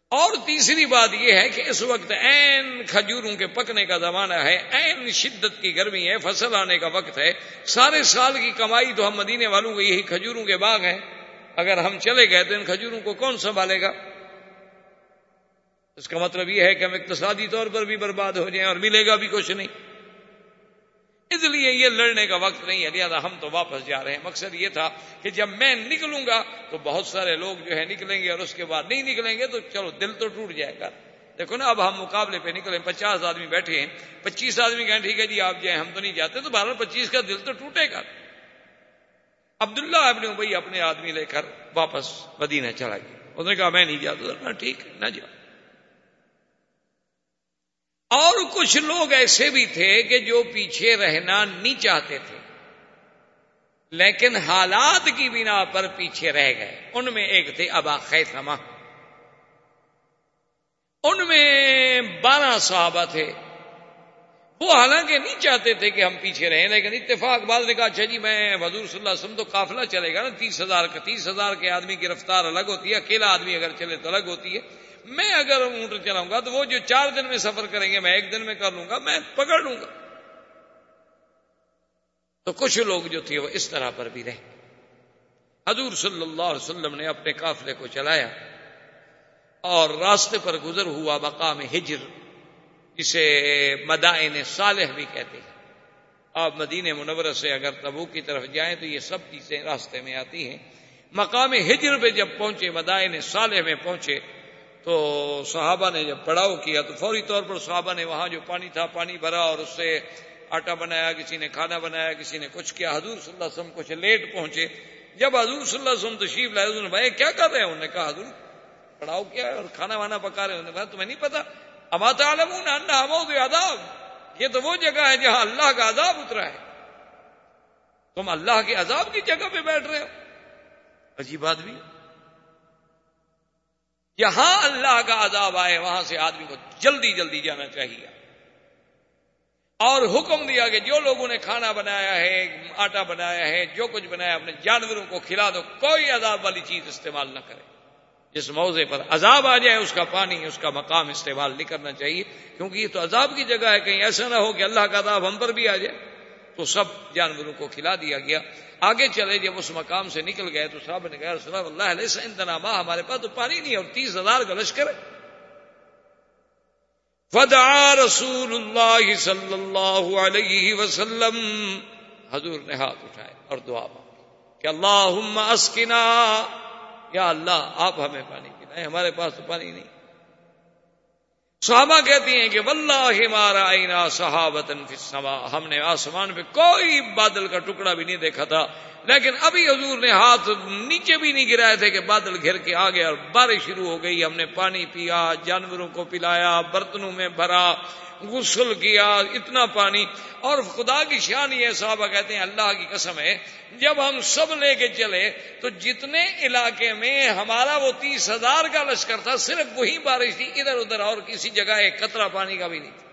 اور تیسری بات یہ ہے کہ اس وقت این کھجوروں کے پکنے کا زمانہ ہے این شدت کی گرمی ہے، فصل آنے کا وقت ہے، سارے سال کی کمائی تو ہم مدینے والوں کو یہی کھجوروں کے باغ ہیں۔ اگر ہم چلے گئے تو ان کھجوروں کو کون سنبھالے گا؟ اس کا مطلب یہ ہے کہ ہم اقتصادی طور پر بھی برباد ہو جائیں اور ملے گا بھی کچھ نہیں۔ اس لیے یہ لڑنے کا وقت نہیں ہے، لہٰذا ہم تو واپس جا رہے ہیں۔ مقصد یہ تھا کہ جب میں نکلوں گا تو بہت سارے لوگ جو ہے نکلیں گے اور اس کے بعد نہیں نکلیں گے تو چلو دل تو ٹوٹ جائے گا۔ دیکھو نا، اب ہم مقابلے پہ نکلے پچاس آدمی بیٹھے ہیں، پچیس آدمی کہیں ٹھیک ہے جی آپ جائیں ہم تو نہیں جاتے تو بارہ پچیس کا دل تو ٹوٹے گا۔ عبداللہ ابن ابئی اپنے آدمی لے کر واپس مدینہ چلا گیا۔ انہوں نے کہا میں نہیں جاتا ٹھیک ہے، نہ جاؤ اور کچھ لوگ ایسے بھی تھے کہ جو پیچھے رہنا نہیں چاہتے تھے۔ لیکن حالات کی بنا پر پیچھے رہ گئے۔ ان میں ایک تھے ابا خیسما ان میں بارہ صحابہ تھے۔ وہ حالانکہ نہیں چاہتے تھے کہ ہم پیچھے رہیں، لیکن اتفاق بعد نے کہا اچھا جی میں حضور صلی اللہ علیہ وسلم تو قافلہ چلے گا نا، تیس ہزار کا تیس ہزار کے آدمی کی رفتار الگ ہوتی ہے، اکیلا آدمی اگر چلے تو الگ ہوتی ہے۔ میں اگر اونٹ چلاؤں گا تو وہ جو چار دن میں سفر کریں گے، میں ایک دن میں کر لوں گا، میں پکڑ لوں گا۔ تو کچھ لوگ جو تھے وہ اس طرح پر بھی رہے۔ حضور صلی اللہ علیہ وسلم نے اپنے قافلے کو چلایا اور راستے پر گزر ہوا مقام ہجر، جسے مدائن صالح بھی کہتے ہیں۔ آپ مدینہ منورہ سے اگر تبو کی طرف جائیں تو یہ سب چیزیں راستے میں آتی ہیں۔ مقام ہجر پہ جب پہنچے، مدائن صالح میں پہنچے تو صحابہ نے جب پڑاؤ کیا تو فوری طور پر صحابہ نے وہاں جو پانی تھا پانی بھرا اور اس سے آٹا بنایا، کسی نے کھانا بنایا، کسی نے کچھ کیا، حضور صلی اللہ علیہ وسلم کچھ لیٹ پہنچے۔ جب حضور صلی اللہ علیہ وسلم تشریف لائے، حضور بھائی کیا کر رہے ہیں؟ انہوں نے کہا، حضور، پڑاؤ کیا ہے اور کھانا وانا پکا رہے ہیں۔ تمہیں نہیں پتا۔ امات عالم عذاب۔ یہ تو وہ جگہ ہے جہاں اللہ کا عذاب اترا ہے۔ تم اللہ کے عذاب کی جگہ پہ بیٹھ رہے ہو۔ عجیب بات بھی یہاں اللہ کا عذاب آئے، وہاں سے آدمی کو جلدی جلدی جانا چاہیے۔ اور حکم دیا کہ جو لوگوں نے کھانا بنایا ہے، آٹا بنایا ہے، جو کچھ بنایا اپنے جانوروں کو کھلا دو، کوئی عذاب والی چیز استعمال نہ کرے۔ جس موضے پر عذاب آ جائے، اس کا پانی، اس کا مقام استعمال نہیں کرنا چاہیے۔ کیونکہ یہ تو عذاب کی جگہ ہے، کہیں ایسا نہ ہو کہ اللہ کا عذاب ہم پر بھی آ جائے۔ تو سب جانوروں کو کھلا دیا گیا۔ آگے چلے، جب اس مقام سے نکل گئے تو صاحب نے کہا، رسول اللہ علیہ انتنامہ ہمارے پاس تو پانی نہیں اور تیس ہزار کا لشکر فدعا رسول اللہ صلی اللہ علیہ وسلم۔ حضور نے ہاتھ اٹھائے اور دعا مانگی کہ اللہ اسکنا۔ یا اللہ، آپ ہمیں پانی پلائیں، ہمارے پاس تو پانی نہیں۔ صحابہ کہتی ہیں کہ واللہ ہمارا آئینہ صحابتن فی السما ہم نے آسمان پہ کوئی بادل کا ٹکڑا بھی نہیں دیکھا تھا، لیکن ابھی حضور نے ہاتھ نیچے بھی نہیں گرائے تھے کہ بادل گھر کے آ گیا اور بارش شروع ہو گئی۔ ہم نے پانی پیا، جانوروں کو پلایا، برتنوں میں بھرا غسل کیا، اتنا پانی۔ اور خدا کی شان یہ صحابہ کہتے ہیں، اللہ کی قسم ہے، جب ہم سب لے کے چلے، تو جتنے علاقے میں ہمارا وہ تیس ہزار کا لشکر تھا، صرف وہی بارش تھی، ادھر ادھر اور کسی جگہ ایک قطرہ پانی کا بھی نہیں تھا۔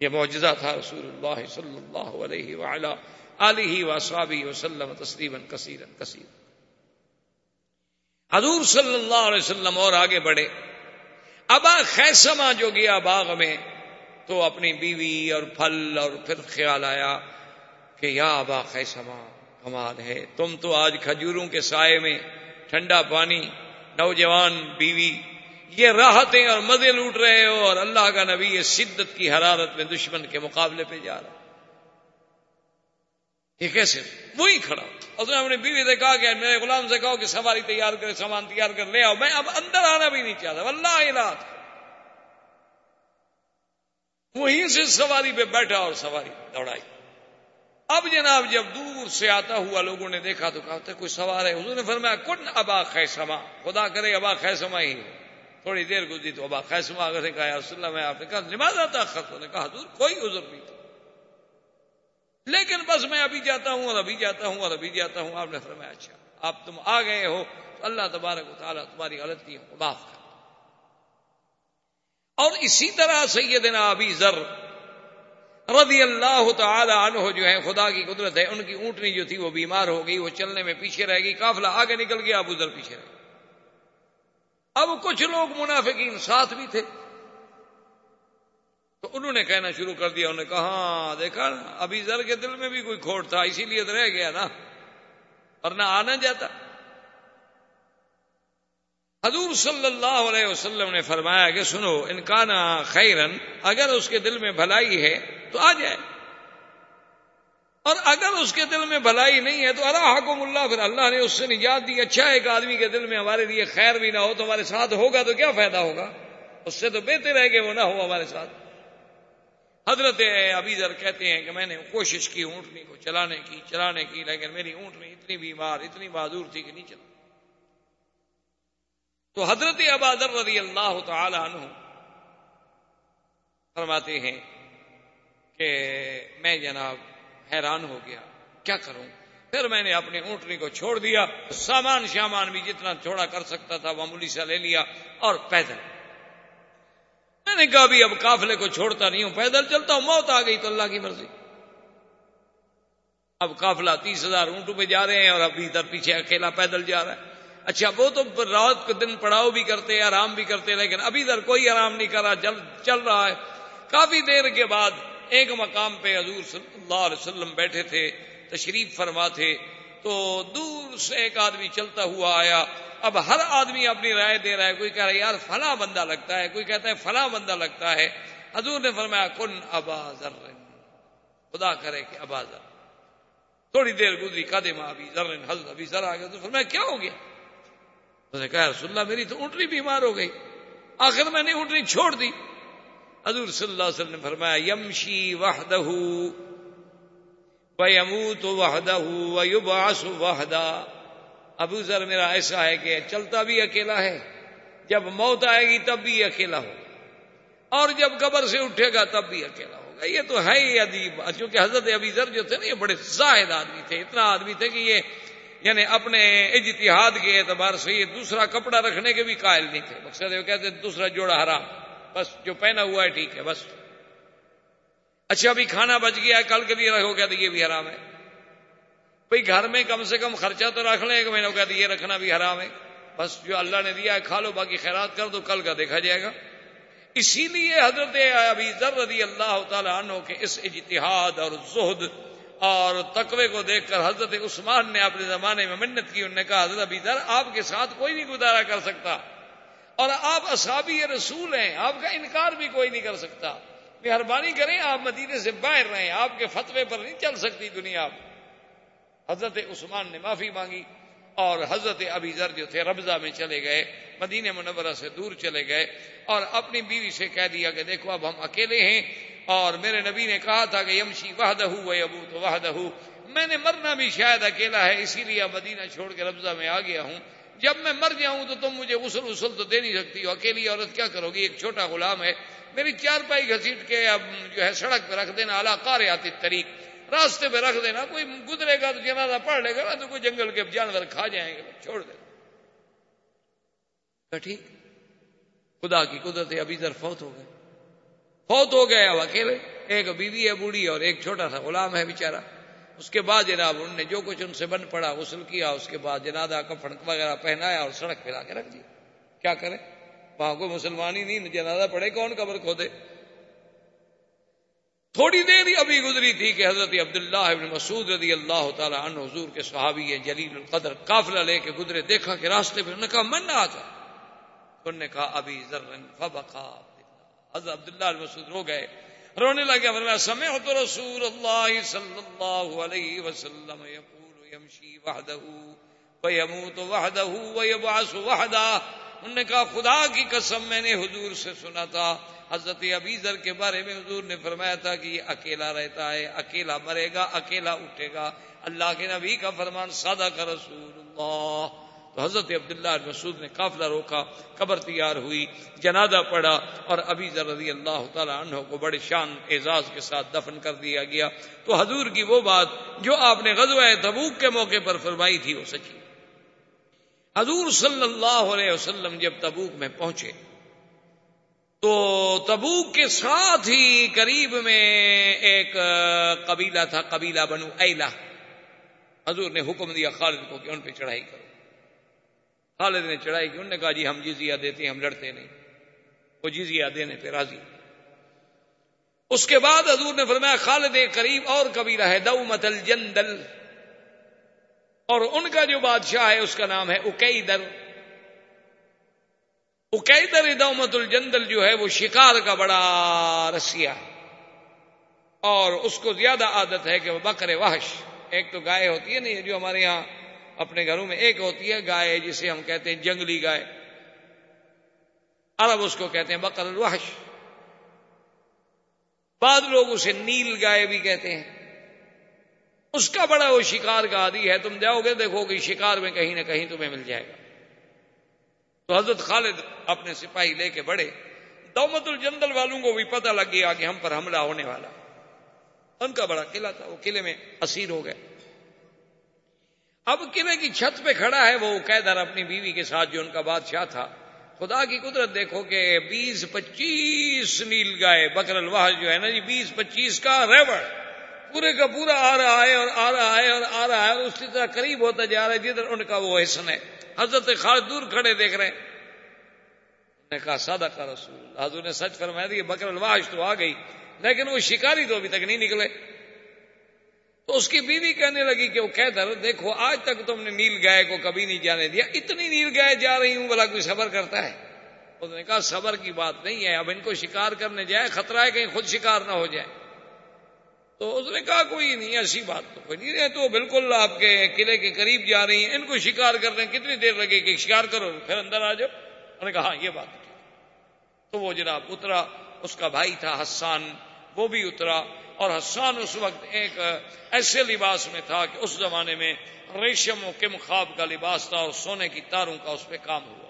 یہ معجزہ تھا رسول اللہ صلی اللہ علیہ وعلا علیہ وصابی وسلم تسلیم کثیر کثیر حضور صلی اللہ علیہ وسلم اور آگے بڑھے۔ ابا خیسما جو گیا باغ میں، تو اپنی بیوی اور پھل اور پھر خیال آیا کہ یا ابا خیسما کمال ہے۔ تم تو آج کھجوروں کے سائے میں ٹھنڈا پانی، نوجوان بیوی، یہ راحتیں اور مزے لوٹ رہے ہو اور اللہ کا نبی یہ شدت کی حرارت میں دشمن کے مقابلے پہ جا رہا یہ کیسے؟ وہی کھڑا اس نے اپنی بیوی سے کہا کہ میرے غلام سے کہو کہ سواری تیار کرے سامان تیار کر، لے آؤ۔ میں اب اندر آنا بھی نہیں چاہتا۔ اللہ علاج وہیں سے سواری پہ بیٹھا اور سواری دوڑائی۔ اب جناب جب دور سے آتا ہوا لوگوں نے دیکھا تو کہا، کوئی سوار ہے؟ حضور نے فرمایا، کن ابا خیسما خدا کرے ابا خیسما ہی تھوڑی دیر گزری تو ابا خیسما اگر کہا رسول اللہ، میں آپ نے کہا نماز آتا خط نے کہا، حضور، کوئی عذر نہیں۔ تھا لیکن بس میں ابھی جاتا ہوں اور ابھی جاتا ہوں اور ابھی جاتا ہوں، آپ نے فرمایا اچھا آپ تم آ گئے ہو تو اللہ تبارک و تعالیٰ تمہاری غلطی کو معاف کر اور اسی طرح سیدنا ابھی ذر رضی اللہ تعالی عنہ جو ہے خدا کی قدرت ہے، ان کی اونٹنی جو تھی وہ بیمار ہو گئی، وہ چلنے میں پیچھے رہ گئی، قافلہ آگے نکل گیا، ابو ذر پیچھے رہ اب کچھ لوگ منافقین ساتھ بھی تھے تو انہوں نے کہنا شروع کر دیا، انہوں نے کہا ہاں دیکھا نا ابھی زر کے دل میں بھی کوئی کھوٹ تھا، اسی لیے تو رہ گیا نا۔ اور نہ آنا جاتا۔ حضور صلی اللہ علیہ وسلم نے فرمایا کہ سنو، ان کا نا خیرن، اگر اس کے دل میں بھلائی ہے تو آ جائے۔ اور اگر اس کے دل میں بھلائی نہیں ہے تو اللہ حکم اللہ، پھر اللہ نے اس سے نجات دی۔ اچھا ایک آدمی کے دل میں ہمارے لیے خیر بھی نہ ہو تو ہمارے ساتھ ہوگا تو کیا فائدہ ہوگا؟ اس سے تو بہتر ہے کہ وہ نہ ہو ہمارے ساتھ۔ حضرت ابھی ذر کہتے ہیں کہ میں نے کوشش کی اونٹنی کو چلانے کی چلانے کی، لیکن میری اونٹنی اتنی بیمار، اتنی بہادور تھی کہ نہیں چلا۔ تو حضرت ابادر رضی اللہ تعالی عنہ فرماتے ہیں کہ میں جناب حیران ہو گیا۔ کیا کروں؟ پھر میں نے اپنی اونٹنی کو چھوڑ دیا۔ سامان شامان بھی جتنا چھوڑا کر سکتا تھا معمولی سا لے لیا اور پیدل۔ میں نے کہا بھی اب قافلے کو چھوڑتا نہیں ہوں، پیدل چلتا ہوں، موت آ گئی تو اللہ کی مرضی۔ اب قافلہ تیس ہزار اونٹوں پہ جا رہے ہیں اور ابھی ادھر پیچھے اکیلا پیدل جا رہا ہے۔ اچھا وہ تو رات کے دن پڑاؤ بھی کرتے آرام بھی کرتے لیکن ابھی ادھر کوئی آرام نہیں کر رہا چل رہا ہے۔ کافی دیر کے بعد ایک مقام پہ حضور صلی اللہ علیہ وسلم بیٹھے تھے، تشریف فرما تھے۔ تو دور سے ایک آدمی چلتا ہوا آیا۔ اب ہر آدمی اپنی رائے دے رہا ہے۔ کوئی کہہ رہا ہے، یار فلاں بندہ لگتا ہے۔ کوئی کہتا ہے فلاں بندہ لگتا ہے۔ حضور نے فرمایا، کن ابا ذر۔ خدا کرے کہ ابا ذر۔ تھوڑی دیر گزری، قدم ماں ابھی ذر، حضرت ابھی ذر آ گیا تو فرمایا، کیا ہو گیا؟ اس نے کہا رسول اللہ، میری تو اونٹنی بیمار ہو گئی۔ آخر میں نے اونٹنی چھوڑ دی۔ حضور صلی اللہ علیہ وسلم نے فرمایا، یمشی وحدہ ویموت وحدہ ویبعث وحدہ ابو ذر میرا ایسا ہے کہ چلتا بھی اکیلا ہے، جب موت آئے گی تب بھی اکیلا ہو۔ اور جب قبر سے اٹھے گا تب بھی اکیلا ہوگا۔ یہ تو ہے ہی ادیب۔ چونکہ حضرت ابھی ذر جو تھے نا، یہ بڑے زاہد آدمی تھے، اتنا آدمی تھے کہ یہ یعنی اپنے اجتہاد کے اعتبار سے یہ دوسرا کپڑا رکھنے کے بھی قائل نہیں تھے۔ مقصد یہ کہتے دوسرا جوڑا حرام، بس جو پہنا ہوا ہے ٹھیک ہے، بس۔ اچھا ابھی کھانا بچ گیا ہے کل کے لیے رکھو گیا تو یہ بھی حرام ہے۔ بھائی گھر میں کم سے کم خرچہ تو رکھ لیں، ایک مہینوں کا یہ رکھنا بھی حرام ہے۔ بس جو اللہ نے دیا ہے، کھا لو، باقی خیرات کر دو، کل کا دیکھا جائے گا۔ اسی لیے حضرت ابھی ذر رضی اللہ تعالیٰ عنہ کے اس اجتہاد اور زہد اور تقوی کو دیکھ کر حضرت عثمان نے اپنے زمانے میں منت کی۔ انہوں نے کہا، حضرت ابھی ذر، آپ کے ساتھ کوئی نہیں گزارا کر سکتا۔ اور آپ اصابی رسول ہیں، آپ کا انکار بھی کوئی نہیں کر سکتا۔ مہربانی کریں، آپ مدینے سے باہر رہیں۔ آپ کے فتوے پر نہیں چل سکتی دنیا۔ حضرت عثمان نے معافی مانگی اور حضرت ابھی ذر جو تھے ربضہ میں چلے گئے، مدینہ منورہ سے دور چلے گئے اور اپنی بیوی سے کہہ دیا کہ دیکھو، اب ہم اکیلے ہیں اور میرے نبی نے کہا تھا کہ یمشی وحدہ ابو تو وحدہ۔ میں نے مرنا بھی شاید اکیلا ہے، اسی لیے مدینہ چھوڑ کے ربضہ میں آ گیا ہوں۔ جب میں مر جاؤں تو تم مجھے غسل وسل تو دے نہیں سکتی ہو اکیلی عورت کیا کرو گی؟ ایک چھوٹا غلام ہے۔ میری چار پائی گھسیٹ کے اب جو ہے سڑک پہ رکھ دینا اعلیٰ کار آتی طریق۔ راستے پہ رکھ دینا، کوئی گزرے گا تو جنازہ پڑھ لے گا نا تو کوئی جنگل کے جانور کھا جائیں گے، چھوڑ دے۔ ٹھیک۔ خدا کی قدرت ابھی در فوت ہو گئے۔ فوت ہو گئے اب اکیلے، ایک بیوی ہے، بوڑھی، اور ایک چھوٹا سا غلام ہے بےچارا اس کے بعد جناب انہوں نے جو کچھ ان سے بن پڑا، غسل کیا، اس کے بعد جنازہ، کفن وغیرہ پہنایا اور سڑک پہ لا کے رکھ دیا۔ کیا کرے وہاں کوئی مسلمان ہی نہیں، جنازہ پڑے کون قبر کھودے؟ تھوڑی دیر ہی ابھی گزری تھی کہ حضرت عبداللہ ابن مسعود رضی اللہ تعالی عنہ، حضور کے صحابی ہیں، جلیل القدر قافلہ لے کے گزرے، دیکھا کہ راستے پہ انہوں نے کہا، من نہ آتا انہوں نے کہا ابھی ذرن فبقا حضرت عبداللہ ابن مسعود رو گئے، رونے لگے، فرمایا، سمعت رسول اللہ صلی اللہ علیہ وسلم یقول، یمشی وحدہ ویموت وحدہ، ویبعث وحدہ. انہوں نے کہا، خدا کی قسم میں نے حضور سے سنا تھا. حضرت ابی ذر کے بارے میں حضور نے فرمایا تھا کہ یہ اکیلا رہتا ہے، اکیلا مرے گا، اکیلا اٹھے گا۔ اللہ کے نبی کا فرمان سادہ کا رسول اللہ تو حضرت عبداللہ مسعود نے قافلہ روکا، قبر تیار ہوئی، جنازہ پڑا اور ابھی رضی اللہ تعالیٰ عنہ کو بڑے شان اعزاز کے ساتھ دفن کر دیا گیا۔ تو حضور کی وہ بات جو آپ نے غزوہ تبوک کے موقع پر فرمائی تھی، وہ سچی حضور صلی اللہ علیہ وسلم جب تبوک میں پہنچے تو تبوک کے ساتھ ہی قریب میں ایک قبیلہ تھا، قبیلہ بنو ایلا حضور نے حکم دیا، خالد کو کہ ان پہ چڑھائی کرو۔ خالد نے چڑھائی کی، انہوں نے کہا جی ہم جزیہ دیتے ہیں، ہم لڑتے نہیں۔ وہ جزیہ دینے پہ راضی۔ اس کے بعد حضور نے فرمایا، خالد قریب اور کبیرہ ہے دو متل جندل اور ان کا جو بادشاہ ہے اس کا نام ہے اکیدر اکیدر دومت الجندل جو ہے وہ شکار کا بڑا رسیا ہے۔ اور اس کو زیادہ عادت ہے کہ وہ بکرے وحش۔ ایک تو گائے ہوتی ہے نا جو ہمارے یہاں اپنے گھروں میں ایک ہوتی ہے گائے جسے ہم کہتے ہیں جنگلی گائے۔ عرب اس کو کہتے ہیں بکر الوحش۔ بعض لوگ اسے نیل گائے بھی کہتے ہیں۔ اس کا بڑا وہ شکار کا عادی ہے، تم جاؤ گے، دیکھو کہ شکار میں کہیں نہ کہیں تمہیں مل جائے گا۔ تو حضرت خالد اپنے سپاہی لے کے بڑے دومت الجندل والوں کو بھی پتہ لگ گیا کہ ہم پر حملہ ہونے والا۔ ان کا بڑا قلعہ تھا، وہ قلعے میں اسیر ہو گئے۔ اب قلعے کی چھت پہ کھڑا ہے، وہ قیدر اپنی بیوی کے ساتھ جو ان کا بادشاہ تھا، خدا کی قدرت دیکھو کہ بیس پچیس نیل گائے، بکر الواح جو ہے نا جی بیس پچیس کا ریوڑ۔ پورے کا پورا آ رہا ہے اور آ رہا ہے اور آ رہا ہے اور اسی طرح قریب ہوتا جا رہا ہے، جدھر ان کا وہ حسن ہے حضرت خالد دور کھڑے دیکھ رہے ہیں۔ نے کہا سادہ کا رسول حضور نے سچ فرمایا کہ بکر الواش تو آ گئی، لیکن وہ شکاری تو ابھی تک نہیں نکلے۔ تو اس کی بیوی کہنے لگی کہ وہ کہہ دیکھو، آج تک تم نے نیل گائے کو کبھی نہیں جانے دیا۔ اتنی نیل گائے جا رہی ہوں بلا کوئی صبر کرتا ہے۔ اس نے کہا، صبر کی بات نہیں ہے، اب ان کو شکار کرنے جائے، خطرہ ہے کہیں خود شکار نہ ہو جائے۔ تو اس نے کہا، کوئی نہیں، ایسی بات تو کوئی نہیں تو بالکل آپ کے قلعے کے قریب جا رہی ہیں، ان کو شکار کرنے کتنی دیر لگے کہ شکار کرو، پھر اندر آ جاؤ۔ انہوں نے کہا ہاں یہ بات تو وہ جناب اترا، اس کا بھائی تھا حسان، وہ بھی اترا۔ اور حسان اس وقت ایک ایسے لباس میں تھا کہ اس زمانے میں ریشم و کم خواب کا لباس تھا اور سونے کی تاروں کا اس پہ کام ہوا۔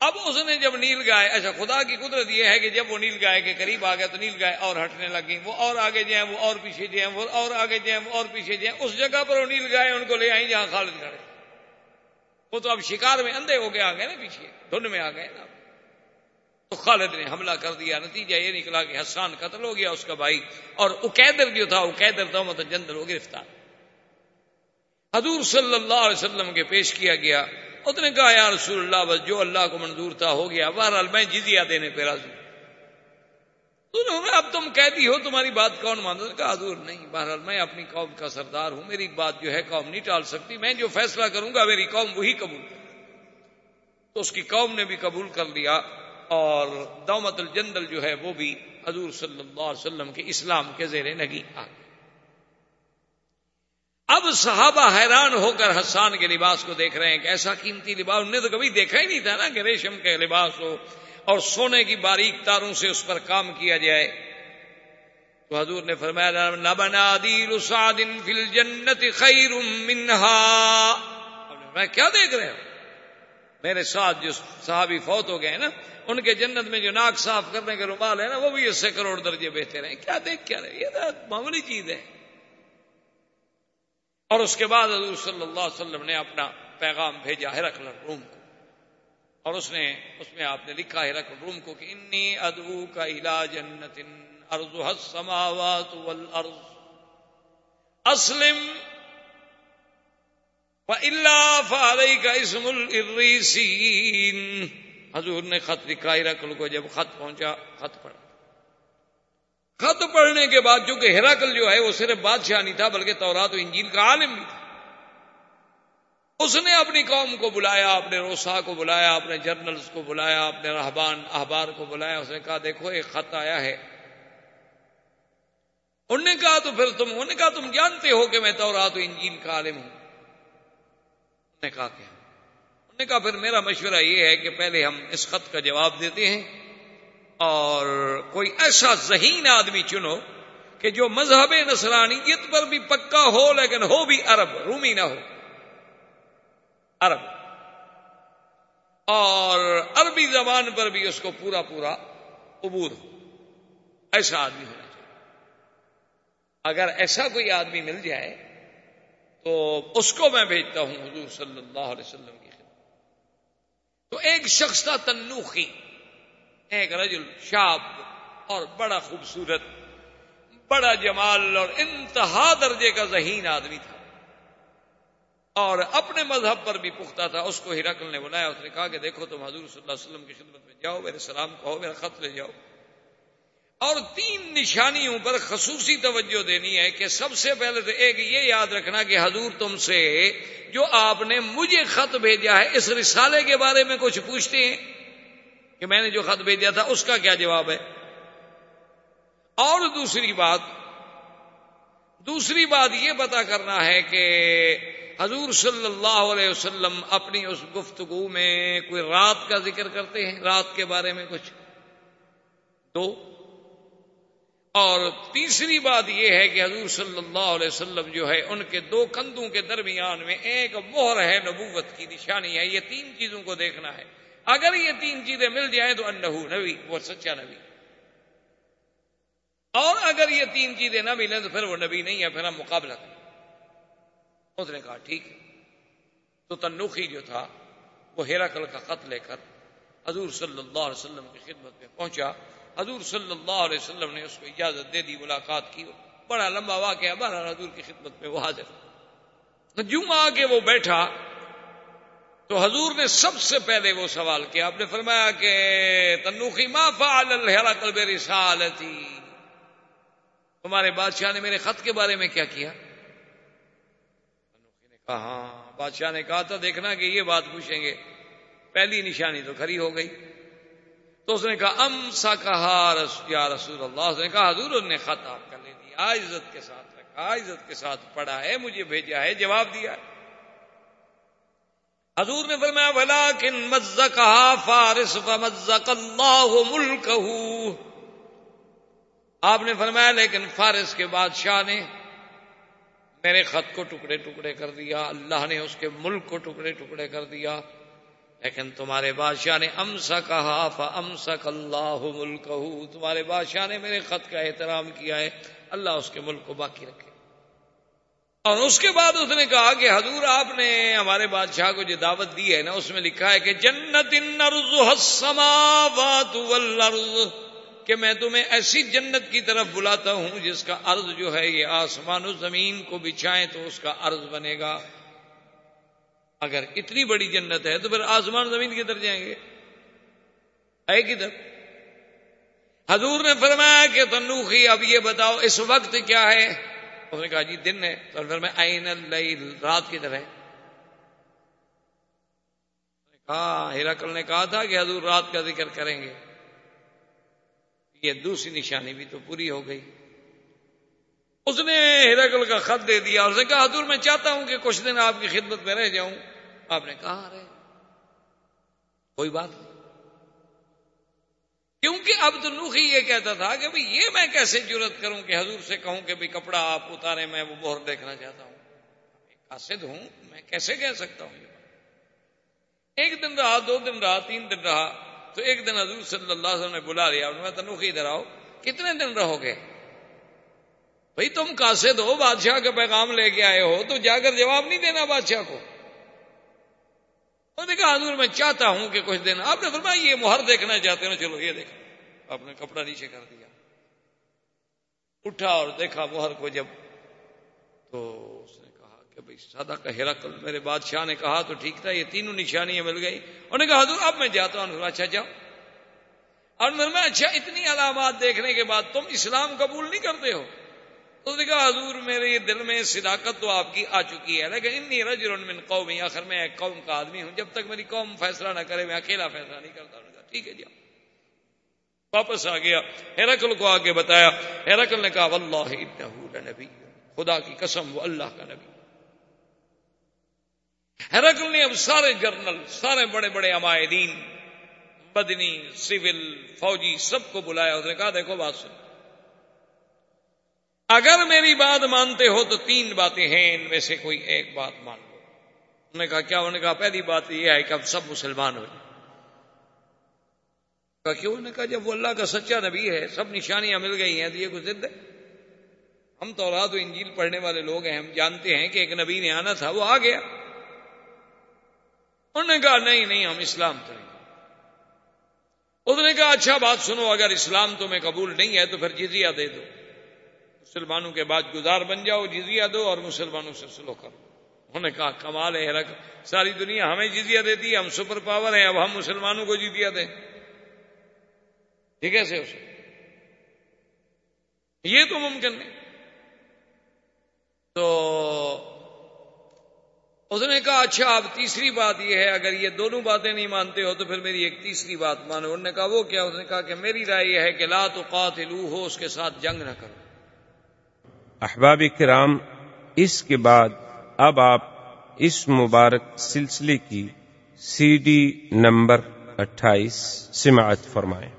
اب اس نے جب نیل گائے اچھا خدا کی قدرت یہ ہے کہ جب وہ نیل گائے کے قریب آ گیا تو نیل گائے اور ہٹنے لگی وہ اور آگے جائیں وہ اور پیچھے جائیں وہ اور آگے جائیں وہ اور پیچھے جائیں اس جگہ پر وہ نیل گائے ان کو لے آئی جہاں خالد کھڑے۔ وہ تو اب شکار میں اندھے ہو کے آ گئے نا پیچھے۔ دھند میں آ گئے نا۔ تو خالد نے حملہ کر دیا۔ نتیجہ یہ نکلا کہ حسان قتل ہو گیا اس کا بھائی اور اکیدر جو تھا اکیدر دومت جندر وہ گرفتار۔ حضور صلی اللہ علیہ وسلم کے پیش کیا گیا۔ اس نے کہا، یا رسول اللہ، بس جو اللہ کو منظور تھا ہو گیا. بہرحال میں جزیا دینے پہ راضی اب تم کہتی ہو، تمہاری بات کون مانتا کہا، حضور نہیں، بہرحال میں اپنی قوم کا سردار ہوں، میری بات جو ہے قوم نہیں ٹال سکتی، میں جو فیصلہ کروں گا میری قوم وہی قبول تو اس کی قوم نے بھی قبول کر لیا اور دومت الجندل جو ہے وہ بھی حضور صلی اللہ علیہ وسلم کے اسلام کے زیر نگی آ گئی۔ اب صحابہ حیران ہو کر حسان کے لباس کو دیکھ رہے ہیں کہ ایسا قیمتی لباس، انہوں نے تو کبھی دیکھا ہی نہیں تھا نا کہ ریشم کے لباس ہو اور سونے کی باریک تاروں سے اس پر کام کیا جائے۔ تو حضور نے فرمایا نبنا دل فل جنت خیر میں کیا دیکھ رہے ہو؟ میرے ساتھ جو صحابی فوت ہو گئے نا، ان کے جنت میں جو ناک صاف کرنے کے رومال ہے نا، وہ بھی اس سے کروڑ درجے بہتے رہے کیا دیکھ، کیا رہے؟ یہ معمولی چیز ہے۔ اور اس کے بعد حضور صلی اللہ علیہ وسلم نے اپنا پیغام بھیجا ہے رکھ روم کو۔ اور اس نے، اس میں آپ نے لکھا ہے رکھ روم کو کہ انی ادو کا علاج جنت ارض سماوات والارض۔ اسلم اللہ فعلی کا اسم الریسین حضور نے خط لکھا ہرکل کو، جب خط پہنچا، خط پڑھا۔ خط پڑھنے کے بعد چونکہ ہرکل جو ہے وہ صرف بادشاہ نہیں تھا بلکہ تورات و انجیل کا عالم بھی تھا۔ اس نے اپنی قوم کو بلایا، اپنے روسا کو بلایا، اپنے جرنلز کو بلایا، اپنے رہبان احبار کو بلایا۔ اس نے کہا، دیکھو، ایک خط آیا ہے۔ انہوں نے کہا، تو پھر تم، انہوں نے کہا، تم جانتے ہو کہ میں تورات و انجیل کا عالم ہوں؟ نے کہا کہ انہوں نے کہا، پھر میرا مشورہ یہ ہے کہ پہلے ہم اس خط کا جواب دیتے ہیں۔ اور کوئی ایسا ذہین آدمی چنو کہ جو مذہب نصرانیت پر بھی پکا ہو لیکن ہو بھی عرب، رومی نہ ہو۔ عرب۔ اور عربی زبان پر بھی اس کو پورا پورا عبور ہو۔ ایسا آدمی ہونا چاہیے۔ اگر ایسا کوئی آدمی مل جائے تو اس کو میں بھیجتا ہوں حضور صلی اللہ علیہ وسلم کی خدمت۔ تو ایک شخص تھا تنوخی۔ ایک رجل شاب اور بڑا خوبصورت، بڑا جمال اور انتہا درجے کا ذہین آدمی تھا۔ اور اپنے مذہب پر بھی پختہ تھا۔ اس کو ہرکل نے بلایا، اس نے کہا کہ دیکھو تم حضور صلی اللہ علیہ وسلم کی خدمت میں جاؤ، میرے سلام کہو، میرا خط لے جاؤ۔ اور تین نشانیوں پر خصوصی توجہ دینی ہے کہ سب سے پہلے تو ایک یہ یاد رکھنا کہ حضور تم سے جو آپ نے مجھے خط بھیجا ہے، اس رسالے کے بارے میں کچھ پوچھتے ہیں۔ کہ میں نے جو خط بھیجا تھا اس کا کیا جواب ہے؟ اور دوسری بات دوسری بات یہ پتا کرنا ہے کہ حضور صلی اللہ علیہ وسلم اپنی اس گفتگو میں کوئی رات کا ذکر کرتے ہیں؟ رات کے بارے میں کچھ؟ دو۔ اور تیسری بات یہ ہے کہ حضور صلی اللہ علیہ وسلم جو ہے، ان کے دو کندھوں کے درمیان میں ایک مہر ہے نبوت کی نشانی ہے۔ یہ تین چیزوں کو دیکھنا ہے۔ اگر یہ تین چیزیں مل جائیں تو انہو نبی، وہ سچا نبی۔ اور اگر یہ تین چیزیں نہ ملیں تو پھر وہ نبی نہیں ہے، پھر ہم مقابلہ کریں۔ اس نے کہا، ٹھیک تو تنوخی جو تھا، وہ ہیرا کل کا خط لے کر حضور صلی اللہ علیہ وسلم کی خدمت میں پہنچا۔ حضور صلی اللہ علیہ وسلم نے اس کو اجازت دے دی، ملاقات کی۔ بڑا لمبا واقعہ بارہ حضور کی خدمت میں وہ حاضر۔ جوں آ کے وہ بیٹھا۔ تو حضور نے سب سے پہلے وہ سوال کیا، آپ نے فرمایا کہ تنوخی ما فعل الحرقل برسالتی۔ تمہارے بادشاہ نے میرے خط کے بارے میں کیا کیا؟ تنوخی نے کہا ہاں بادشاہ نے کہا تھا، دیکھنا کہ یہ بات پوچھیں گے۔ پہلی نشانی تو کھری ہو گئی۔ تو اس نے کہا ام سا کہا یا رسول اللہ۔ اس نے کہا، حضور نے خط آپ کا لے لیا، عزت کے ساتھ رکھا، عزت کے ساتھ پڑھا ہے، مجھے بھیجا ہے، جواب دیا ہے۔ حضور نے فرمایا بلا کن مز کہا فارس مزک اللہ ملک آپ نے فرمایا، لیکن فارس کے بادشاہ نے میرے خط کو ٹکڑے ٹکڑے کر دیا، اللہ نے اس کے ملک کو ٹکڑے ٹکڑے کر دیا، لیکن تمہارے بادشاہ نے امسا کہا امسک اللہ ملک تمہارے بادشاہ نے میرے خط کا احترام کیا ہے، اللہ اس کے ملک کو باقی رکھے۔ اور اس کے بعد اس نے کہا کہ حضور آپ نے ہمارے بادشاہ کو جو دعوت دی ہے نا، اس میں لکھا ہے کہ جنت کہ میں تمہیں ایسی جنت کی طرف بلاتا ہوں جس کا عرض جو ہے یہ آسمان و زمین کو بچھائیں تو اس کا عرض بنے گا۔ اگر اتنی بڑی جنت ہے تو پھر آسمان زمین کدھر جائیں گے؟ ہے کدھر؟ حضور نے فرمایا کہ تنوخی، اب یہ بتاؤ اس وقت کیا ہے؟ اس نے کہا جی دن ہے تو پھر میں آئین رات کدھر ہے۔ کہا ہیراکل نے کہا تھا کہ حضور رات کا ذکر کریں گے۔ یہ دوسری نشانی بھی تو پوری ہو گئی۔ اس نے ہیراکل کا خط دے دیا۔ اس نے کہا، حضور میں چاہتا ہوں کہ کچھ دن آپ کی خدمت میں رہ جاؤں۔ آپ نے کہا رہے کوئی بات نہیں۔ کیونکہ اب تو نوخی یہ کہتا تھا کہ بھئی یہ میں کیسے جرت کروں کہ حضور سے کہوں کہ بھئی کپڑا آپ اتارے، میں وہ بہر دیکھنا چاہتا ہوں۔ قاصد ہوں، میں کیسے کہہ سکتا ہوں یہ ایک دن رہا، دو دن رہا، تین دن رہا، تو ایک دن حضور صلی اللہ علیہ وسلم نے بلا لیا۔ میں تنوخی ادھر آؤ، کتنے دن رہو گے؟ بھائی تم قاصد ہو، بادشاہ کا پیغام لے کے آئے ہو، تو جا کر جواب نہیں دینا بادشاہ کو۔ انہوں نے کہا، حضور، میں چاہتا ہوں کہ کچھ دن آپ نے فرمایا، یہ مہر دیکھنا چاہتے ہیں چلو یہ دیکھا۔ آپ نے کپڑا نیچے کر دیا۔ اٹھا اور دیکھا مہر کو جب، تو اس نے کہا کہ بھائی سادہ کا ہیرا کل میرے بادشاہ نے کہا، تو ٹھیک تھا، یہ تینوں نشانیاں مل گئی انہوں نے کہا، حضور، اب میں جاتا ہوں۔ اچھا جاؤ۔ اور میں اچھا اتنی علامات دیکھنے کے بعد تم اسلام قبول نہیں کرتے ہو۔ اس نے کہا، حضور، میرے دل میں صداقت تو آپ کی آ چکی ہے، لیکن انی رجل من قومی. آخر میں ایک قوم کا آدمی ہوں، جب تک میری قوم فیصلہ نہ کرے، میں اکیلا فیصلہ نہیں کرتا کہا، ٹھیک ہے جی۔ واپس آ گیا۔ ہیرکل کو آگے بتایا، ہیرکل نے کہا، واللہ نبی خدا کی قسم، وہ اللہ کا نبی. ہیرکل نے اب سارے جرنل، سارے بڑے بڑے عمائدین بدنی سول، فوجی، سب کو بلایا۔ اس نے کہا، دیکھو بات سن اگر میری بات مانتے ہو تو تین باتیں ہیں، ان میں سے کوئی ایک بات مان لو۔ انہوں نے کہا، کیا؟ انہوں نے کہا، پہلی بات یہ ہے کہ اب سب مسلمان ہو جائیں۔ کہا، کیوں؟ نے کہا، جب وہ اللہ کا سچا نبی ہے، سب نشانیاں مل گئی ہیں تو یہ کچھ ضد ہے؟ ہم تو رات و انجیل پڑھنے والے لوگ ہیں، ہم جانتے ہیں کہ ایک نبی نے آنا تھا، وہ آ گیا۔ انہوں نے کہا، نہیں نہیں، ہم اسلام تو نہیں۔ اس نے کہا اچھا بات سنو، اگر اسلام تمہیں قبول نہیں ہے تو پھر جزیہ دے دو۔ مسلمانوں کے بعد گزار بن جاؤ، جزیہ دو اور مسلمانوں سے سلو کرو۔ انہوں نے کہا، کمال ہے رکھ ساری دنیا ہمیں جزیا دیتی ہے، ہم سپر پاور ہیں، اب ہم مسلمانوں کو جزیا دیں۔ یہ کیسے ہو یہ تو ممکن نہیں۔ تو اس نے کہا اچھا اب تیسری بات یہ ہے، اگر یہ دونوں باتیں نہیں مانتے ہو تو پھر میری ایک تیسری بات مانو۔ انہوں نے کہا، وہ کیا؟ اس نے کہا کہ میری رائے یہ ہے کہ لا تو قاتلو ہو اس کے ساتھ جنگ نہ کرو۔ احباب کرام، اس کے بعد اب آپ اس مبارک سلسلے کی سی ڈی نمبر اٹھائیس سماعت فرمائیں۔